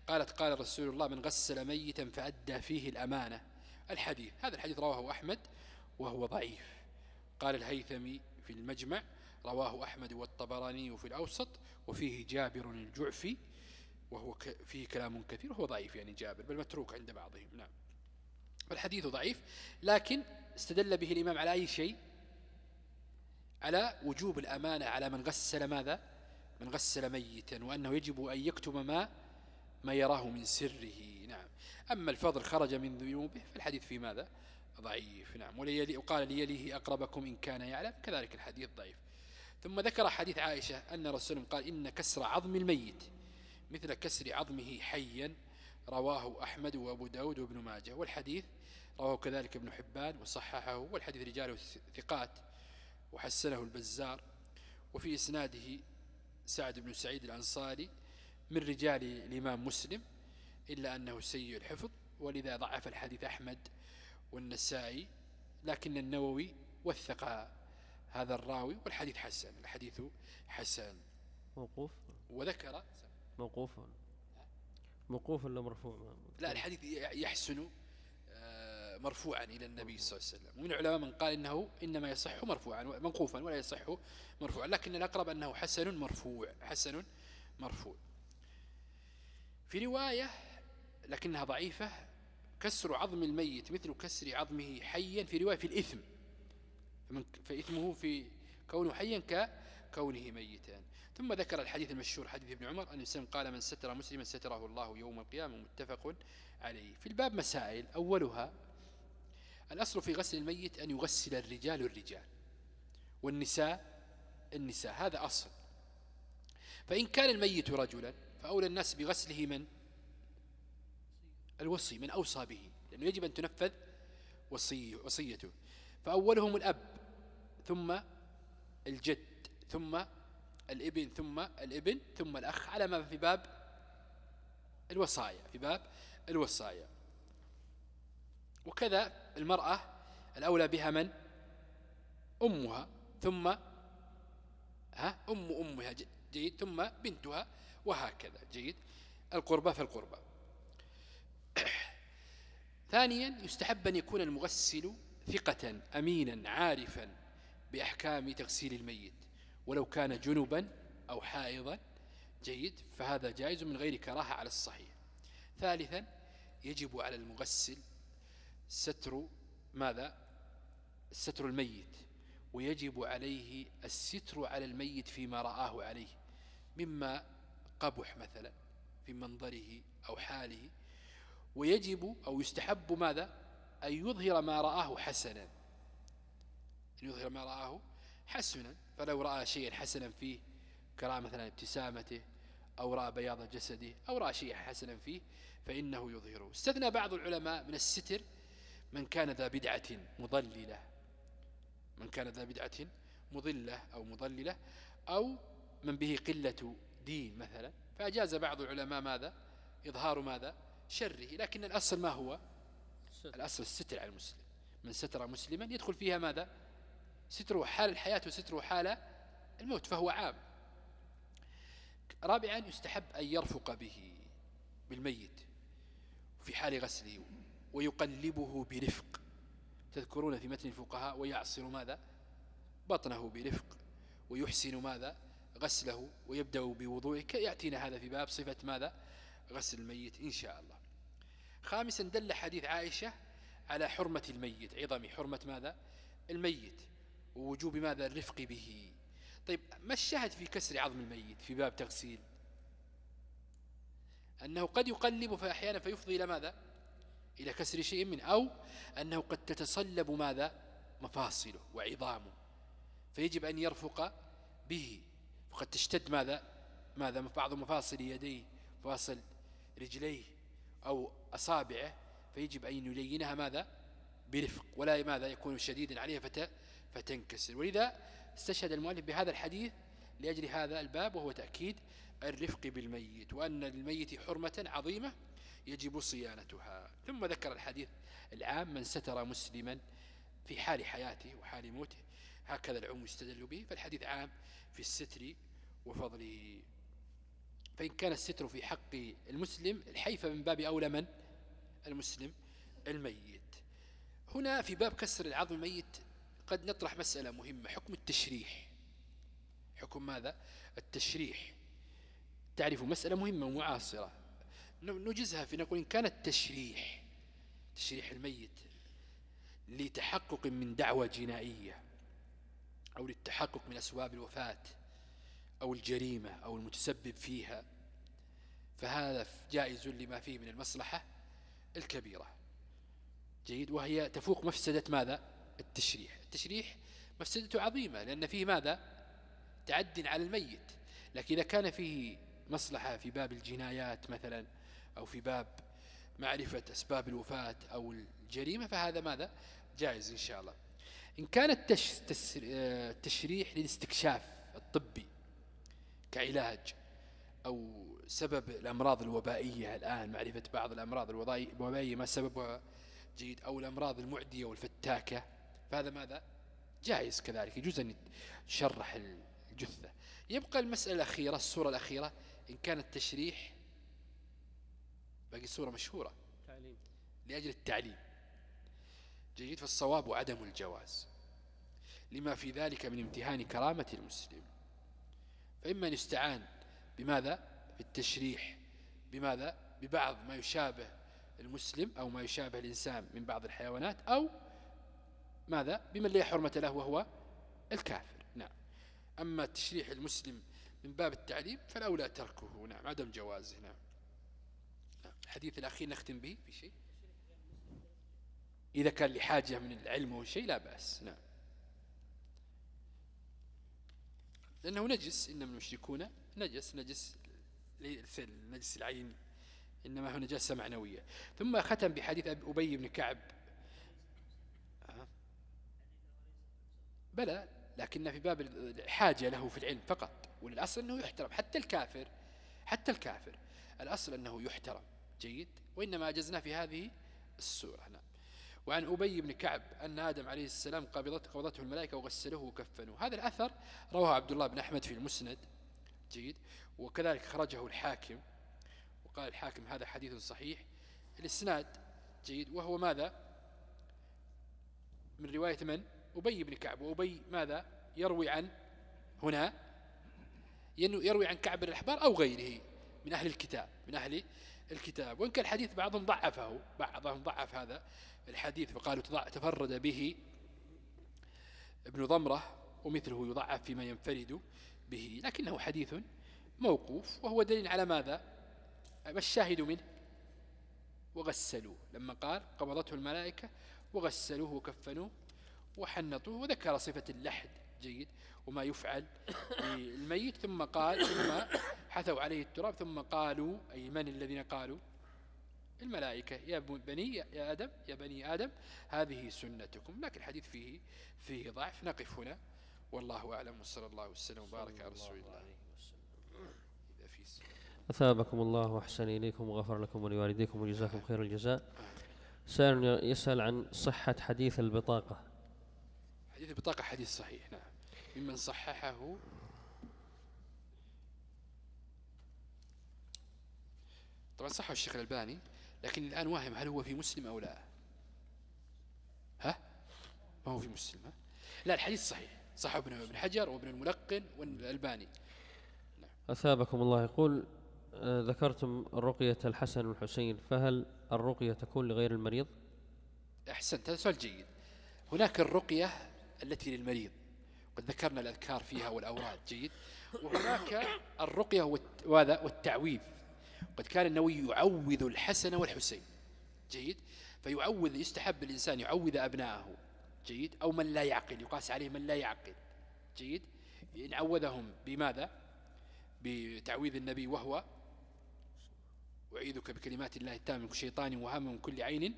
قالت قال رسول الله من غسل ميتا فأدى فيه الأمانة. الحديث هذا الحديث رواه أحمد وهو ضعيف. قال الهيثمي في المجمع رواه أحمد والطبراني في الأوسط وفيه جابر الجعفي وهو فيه كلام كثير وهو ضعيف يعني جابر بل متروك عند بعضهم نعم. فالحديث ضعيف لكن استدل به الإمام على أي شيء؟ على وجوب الأمانة على من غسل ماذا؟ من غسل ميتا وأنه يجب أن يكتب ما ما يراه من سره نعم. أما الفضل خرج من ذنوبه فالحديث في ماذا؟ ضعيف نعم. وقال ليليه أقربكم إن كان يعلم كذلك الحديث ضعيف. ثم ذكر حديث عائشة أن رسول قال إن كسر عظم الميت مثل كسر عظمه حيا رواه أحمد وأبو داود وابن ماجه. والحديث رواه كذلك ابن حبان وصححه. والحديث رجاله ثقات وحسنه البزار. وفي إسناده سعد بن سعيد الأنصاري من رجال الإمام مسلم إلا أنه سيء الحفظ. ولذا ضعف الحديث أحمد والنسائي لكن النووي وثق هذا الراوي والحديث حسن الحديث حسن. موقوف؟ وذكر موقوف. موقوف ولا مرفوع؟ لا الحديث يحسن آه، مرفوعا إلى النبي صلى الله عليه وسلم. ومن العلماء من قال إنه إنما يصح مرفوعا منقوفا ولا يصح مرفوعا لكن الأقرب أنه حسن مرفوع حسن مرفوع. في رواية لكنها ضعيفة كسر عظم الميت مثل كسر عظمه حيا في رواية في الإثم. فإثمه في كونه حيا ككونه ميتا. ثم ذكر الحديث المشهور حديث ابن عمر أن السلام قال من ستر مسلما ستره الله يوم القيامة متفق عليه. في الباب مسائل. أولها الأصل في غسل الميت أن يغسل الرجال الرجال والنساء النساء. هذا أصل. فإن كان الميت رجلا فأولى الناس بغسله من؟ الوصي من أوصى به لأنه يجب أن تنفذ وصي وصيته. فأولهم الأب. ثم الجد ثم الابن ثم الابن ثم الأخ. على ما في باب الوصايا في باب الوصايا. وكذا المرأة الأولى بها من؟ أمها ثم ها أم أمها جيد ثم بنتها وهكذا. جيد. القربة فالقربة. ثانيا يستحب أن يكون المغسل ثقة أمينا عارفا. بأحكام تغسيل الميت ولو كان جنبا أو حائضا جيد فهذا جائز من غير كراهة على الصحيح. ثالثا يجب على المغسل ستر ماذا؟ ستر الميت ويجب عليه الستر على الميت فيما رآه عليه مما قبح مثلا في منظره أو حاله. ويجب أو يستحب ماذا؟ أن يظهر ما رآه حسنا. أن يظهر ما رآه حسنا فلو رأى شيئا حسنا فيه كرأى مثلا ابتسامته أو رأى بياض جسده أو رأى شيئا حسنا فيه فإنه يظهره. استثنى بعض العلماء من الستر من كان ذا بدعة مضللة. من كان ذا بدعة مضلة أو مضللة أو من به قلة دين مثلا. فأجاز بعض العلماء ماذا؟ إظهار ماذا؟ شره. لكن الأصل ما هو؟ الأصل الستر على المسلم. من ستر مسلما يدخل فيها ماذا؟ ستره حال الحياة وستره حال الموت فهو عام. رابعا يستحب أن يرفق به بالميت في حال غسله ويقلبه برفق. تذكرون في متن الفقهاء ويعصر ماذا؟ بطنه برفق ويحسن ماذا؟ غسله ويبدأ بوضوءه يأتينا هذا في باب صفة ماذا؟ غسل الميت إن شاء الله. خامسا دل حديث عائشة على حرمة الميت عظم حرمة ماذا؟ الميت. ووجوب ماذا؟ الرفق به. طيب ما الشاهد في كسر عظم الميت في باب تغسيل؟ أنه قد يقلب فأحيانا فيفضي إلى ماذا؟ إلى كسر شيء منه أو أنه قد تتصلب ماذا؟ مفاصله وعظامه. فيجب أن يرفق به. وقد تشتد ماذا؟ ماذا؟ بعض مفاصل يديه مفاصل رجليه أو أصابعه. فيجب أن يلينها ماذا؟ برفق ولا ماذا؟ يكون شديدا عليها فتنكسر. ولذا استشهد المؤلف بهذا الحديث لأجل هذا الباب وهو تأكيد الرفق بالميت وأن للميت حرمة عظيمة يجب صيانتها. ثم ذكر الحديث العام من ستر مسلما في حال حياته وحال موته هكذا العم يستدل به. فالحديث عام في الستر وفضله فإن كان الستر في حق المسلم الحيفة من باب أولى من؟ المسلم الميت. هنا في باب كسر العظم الميت قد نطرح مسألة مهمة حكم التشريح. حكم ماذا؟ التشريح. تعرفوا مسألة مهمة ومعاصرة. نجزها في نقول إن كان التشريح تشريح الميت لتحقق من دعوة جنائية أو للتحقق من أسباب الوفاة أو الجريمة أو المتسبب فيها فهذا جائز لما فيه من المصلحة الكبيرة. جيد؟ وهي تفوق مفسدة ماذا؟ التشريح. التشريح مفسدته عظيمة لأن فيه ماذا؟ تعد على الميت. لكن إذا كان فيه مصلحة في باب الجنايات مثلا أو في باب معرفة أسباب الوفاة أو الجريمة فهذا ماذا؟ جائز إن شاء الله. إن كان التشريح للاستكشاف الطبي كعلاج أو سبب الأمراض الوبائية الآن معرفة بعض الأمراض الوبائية ما سببها جيد أو الأمراض المعدية والفتاكة فهذا ماذا؟ جائز كذلك يجوز أن يشرح الجثة. يبقى المسألة الأخيرة الصورة الأخيرة إن كان التشريح باقي صورة مشهورة تعليم. لأجل التعليم. جيد فالصواب عدم الجواز. لما في ذلك من امتهان كرامة المسلم. فإما أن يستعان بماذا؟ بالتشريح بماذا؟ ببعض ما يشابه المسلم أو ما يشابه الإنسان من بعض الحيوانات أو ماذا؟ بمن لا حرمة له وهو الكافر. نعم. أما تشريح المسلم من باب التعليم فالأولى تركه. نعم. عدم جوازه. نعم. الحديث الأخير نختم به. في شيء؟ إذا كان لحاجة من العلم أو شيء لا بأس. نعم. لأنه نجس. إنما المشركون نجس. نجس نجس العين. إنما هو نجاسة معنوية. ثم ختم بحديث أبي بن كعب بلى لكن في باب الحاجة له في العلم فقط. والأصل أنه يحترم. حتى الكافر حتى الكافر الأصل أنه يحترم. جيد؟ وإنما أجزنا في هذه السورة. نعم. وعن أبي بن كعب أن آدم عليه السلام قبضت قبضته الملائكة وغسلوه وكفنوه. هذا الأثر رواه عبد الله بن أحمد في المسند. جيد؟ وكذلك خرجه الحاكم. وقال الحاكم هذا حديث صحيح. الإسناد جيد. وهو ماذا؟ من رواية من؟ أبي بن كعب وأبي ماذا؟ يروي عن هنا يروي عن كعب الأحبار أو غيره من أهل الكتاب من أهل الكتاب. وإن كان الحديث بعضهم ضعفه بعضهم ضعف هذا الحديث فقالوا تفرد به ابن ضمرة ومثله يضعف فيما ينفرد به. لكنه حديث موقوف وهو دليل على ماذا؟ ما الشاهد منه؟ وغسلوه. لما قال قبضته الملائكة وغسلوه وكفنوه. وحنطوه وذكر صفة اللحد جيد. وما يفعل بالميت ثم قال ثم حثوا عليه التراب ثم قالوا أي من الذين قالوا؟ الملائكة. يا بني يا آدم يا بني آدم هذه سنتكم. لكن الحديث فيه فيه ضعف. نقف هنا. والله أعلم. وصلى الله وسلم وبارك على رسول الله. أثابكم الله وأحسن إليكم وغفر لكم ولوالديكم وجزاكم خير الجزاء. سائل يسأل عن صحة حديث البطاقة. حديث البطاقة حديث صحيح نعم. ممن صححه. طبعا صحه الشيخ الألباني لكن الآن واهم هل هو في مسلم أو لا؟ ها؟ ما هو في مسلم ها؟ لا الحديث صحيح. صح ابن حجر وابن الملقن والألباني. نعم. أثابكم الله. يقول آه، ذكرتم رقية الحسن والحسين فهل الرقية تكون لغير المريض؟ أحسنت هذا سؤال جيد. هناك الرقية التي للمريض. قد ذكرنا الأذكار فيها والأوراد. جيد. وهناك الرقية والتعويذ قد كان النووي يعوذ الحسن والحسين. جيد. فيعوذ يستحب الإنسان يعوذ أبناءه. جيد. أو من لا يعقل يقاس عليه من لا يعقل. جيد. إن عوذهم بماذا؟ بتعويذ النبي وهو أعيذك بكلمات الله التامة من شيطان وهم من كل عين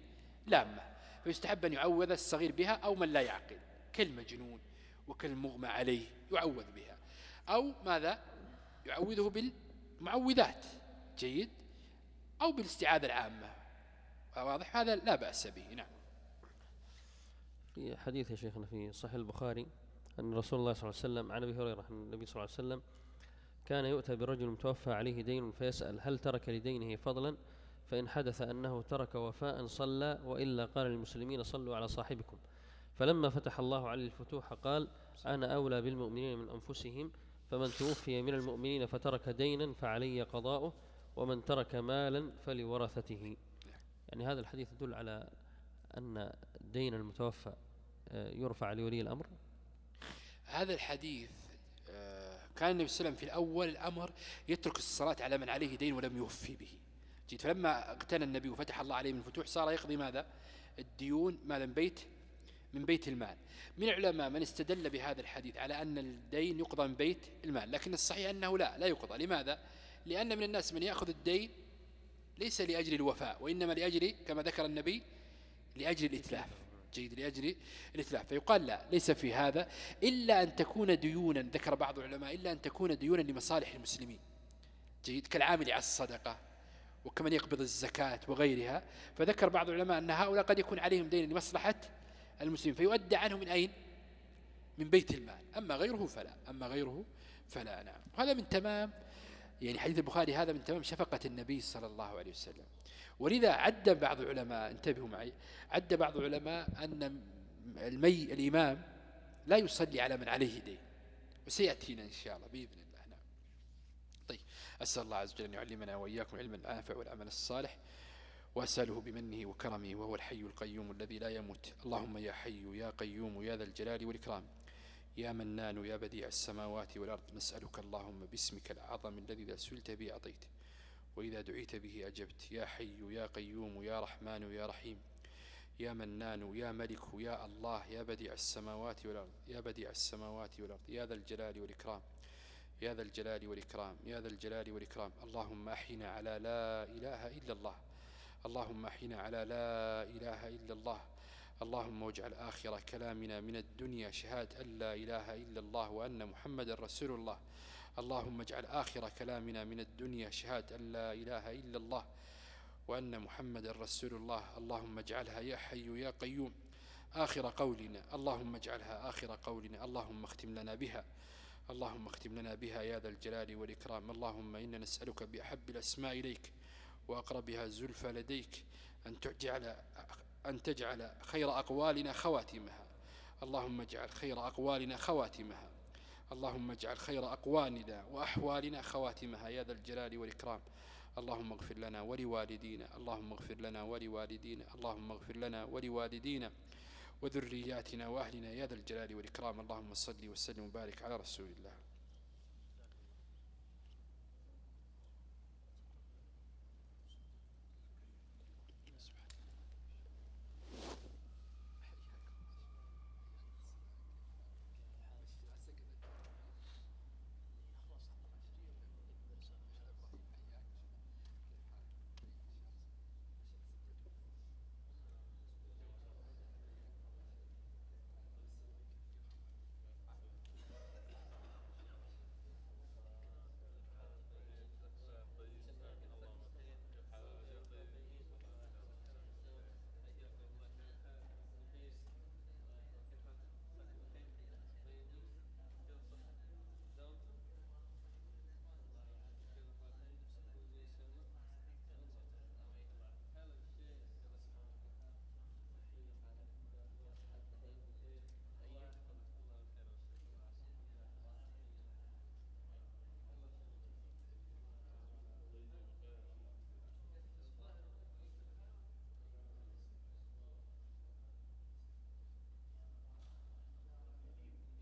لامة. فيستحب أن يعوذ الصغير بها أو من لا يعقل. كالمجنون وكالمغمى عليه يعوذ بها. أو ماذا؟ يعوذه بالمعوذات. جيد. أو بالاستعاذة العامة. واضح؟ هذا لا بأس به. نعم. في حديث يا شيخنا في صحيح البخاري أن رسول الله صلى الله عليه وسلم عن أبي هريرة أن النبي صلى الله عليه وسلم كان يؤتى برجل متوفى عليه دين فيسأل هل ترك لدينه فضلا؟ فإن حدث أنه ترك وفاء صلى وإلا قال للمسلمين صلوا على صاحبكم. فلما فتح الله عليه الفتوح قال أنا أولى بالمؤمنين من أنفسهم فمن توفي من المؤمنين فترك دينا فعلي قضاؤه ومن ترك مالا فلورثته. يعني هذا الحديث يدل على أن دين المتوفى آه، يرفع لولي الأمر. هذا الحديث آه، كان النبي صلى الله عليه وسلم في الأول الأمر يترك الصلاة على من عليه دين ولم يوفي به. جيد فلما اغتنى النبي وفتح الله عليه من الفتوح صار يقضي ماذا؟ الديون مالا بيت من بيت المال. من العلماء من استدل بهذا الحديث على أن الدين يقضى من بيت المال لكن الصحيح أنه لا لا يقضى. لماذا؟ لأن من الناس من يأخذ الدين ليس لأجل الوفاء وإنما لأجل كما ذكر النبي لأجل الإتلاف. جيد لأجل الإتلاف. فيقال لا ليس في هذا إلا أن تكون ديونا ذكر بعض العلماء إلا أن تكون ديونا لمصالح المسلمين. جيد كالعامل على الصدقة وكمن يقبض الزكاة وغيرها. فذكر بعض العلماء أن هؤلاء قد يكون عليهم دين لمصلحة المسلمين. فيؤدى عنه من أين؟ من بيت المال. أما غيره فلا. أما غيره فلا نعم. وهذا من تمام يعني حديث البخاري هذا من تمام شفقة النبي صلى الله عليه وسلم. ولذا عد بعض العلماء انتبهوا معي عد بعض العلماء أن المي الإمام لا يصلي على من عليه دين. وسيأتينا إن شاء الله بإذن الله. نعم. طيب. أسأل الله عز وجل أن يعلمنا وإياكم علما النافع والعمل الصالح. وأسأله بمنه وكرمه وهو الحي القيوم الذي لا يموت. اللهم يا حي يا قيوم يا ذا الجلال والإكرام. يا منان يا بديع السماوات والأرض نسألك اللهم باسمك الأعظم الذي إذا سئلت به أعطيت وإذا دعيت به أجبت. يا حي يا قيوم يا رحمن يا رحيم. يا منان يا ملك يا الله يا بديع السماوات والأرض يا بديع السماوات والأرض يا ذا الجلال والإكرام. يا ذا الجلال والإكرام يا ذا الجلال والإكرام. اللهم أحينا على لا إله إلا الله. اللهم أحينا على لا إله إلا الله. اللهم واجعل آخر كلامنا من الدنيا شهادة أن لا إله إلا الله وأن محمد رسول الله. اللهم اجعل آخر كلامنا من الدنيا شهادة أن لا إله إلا الله وأن محمد رسول الله. اللهم اجعلها يا حي يا قيوم آخر قولنا. اللهم اجعلها آخر قولنا. اللهم اختم لنا بها. اللهم اختم لنا بها يا ذا الجلال والإكرام. اللهم إنا نسألك بأحب الأسماء إليك. وأقربها زلفى لديك أن تجعل أن تجعل خير أقوالنا خواتمها اللهم اجعل خير أقوالنا خواتمها اللهم اجعل خير أقوالنا وأحوالنا خواتمها يا ذا الجلال والإكرام. اللهم اغفر لنا ولوالدينا اللهم اغفر لنا ولوالدينا اللهم اغفر لنا ولوالدينا وذرياتنا وأهلنا يا ذا الجلال والإكرام. اللهم صل وسلم وبارك على رسول الله.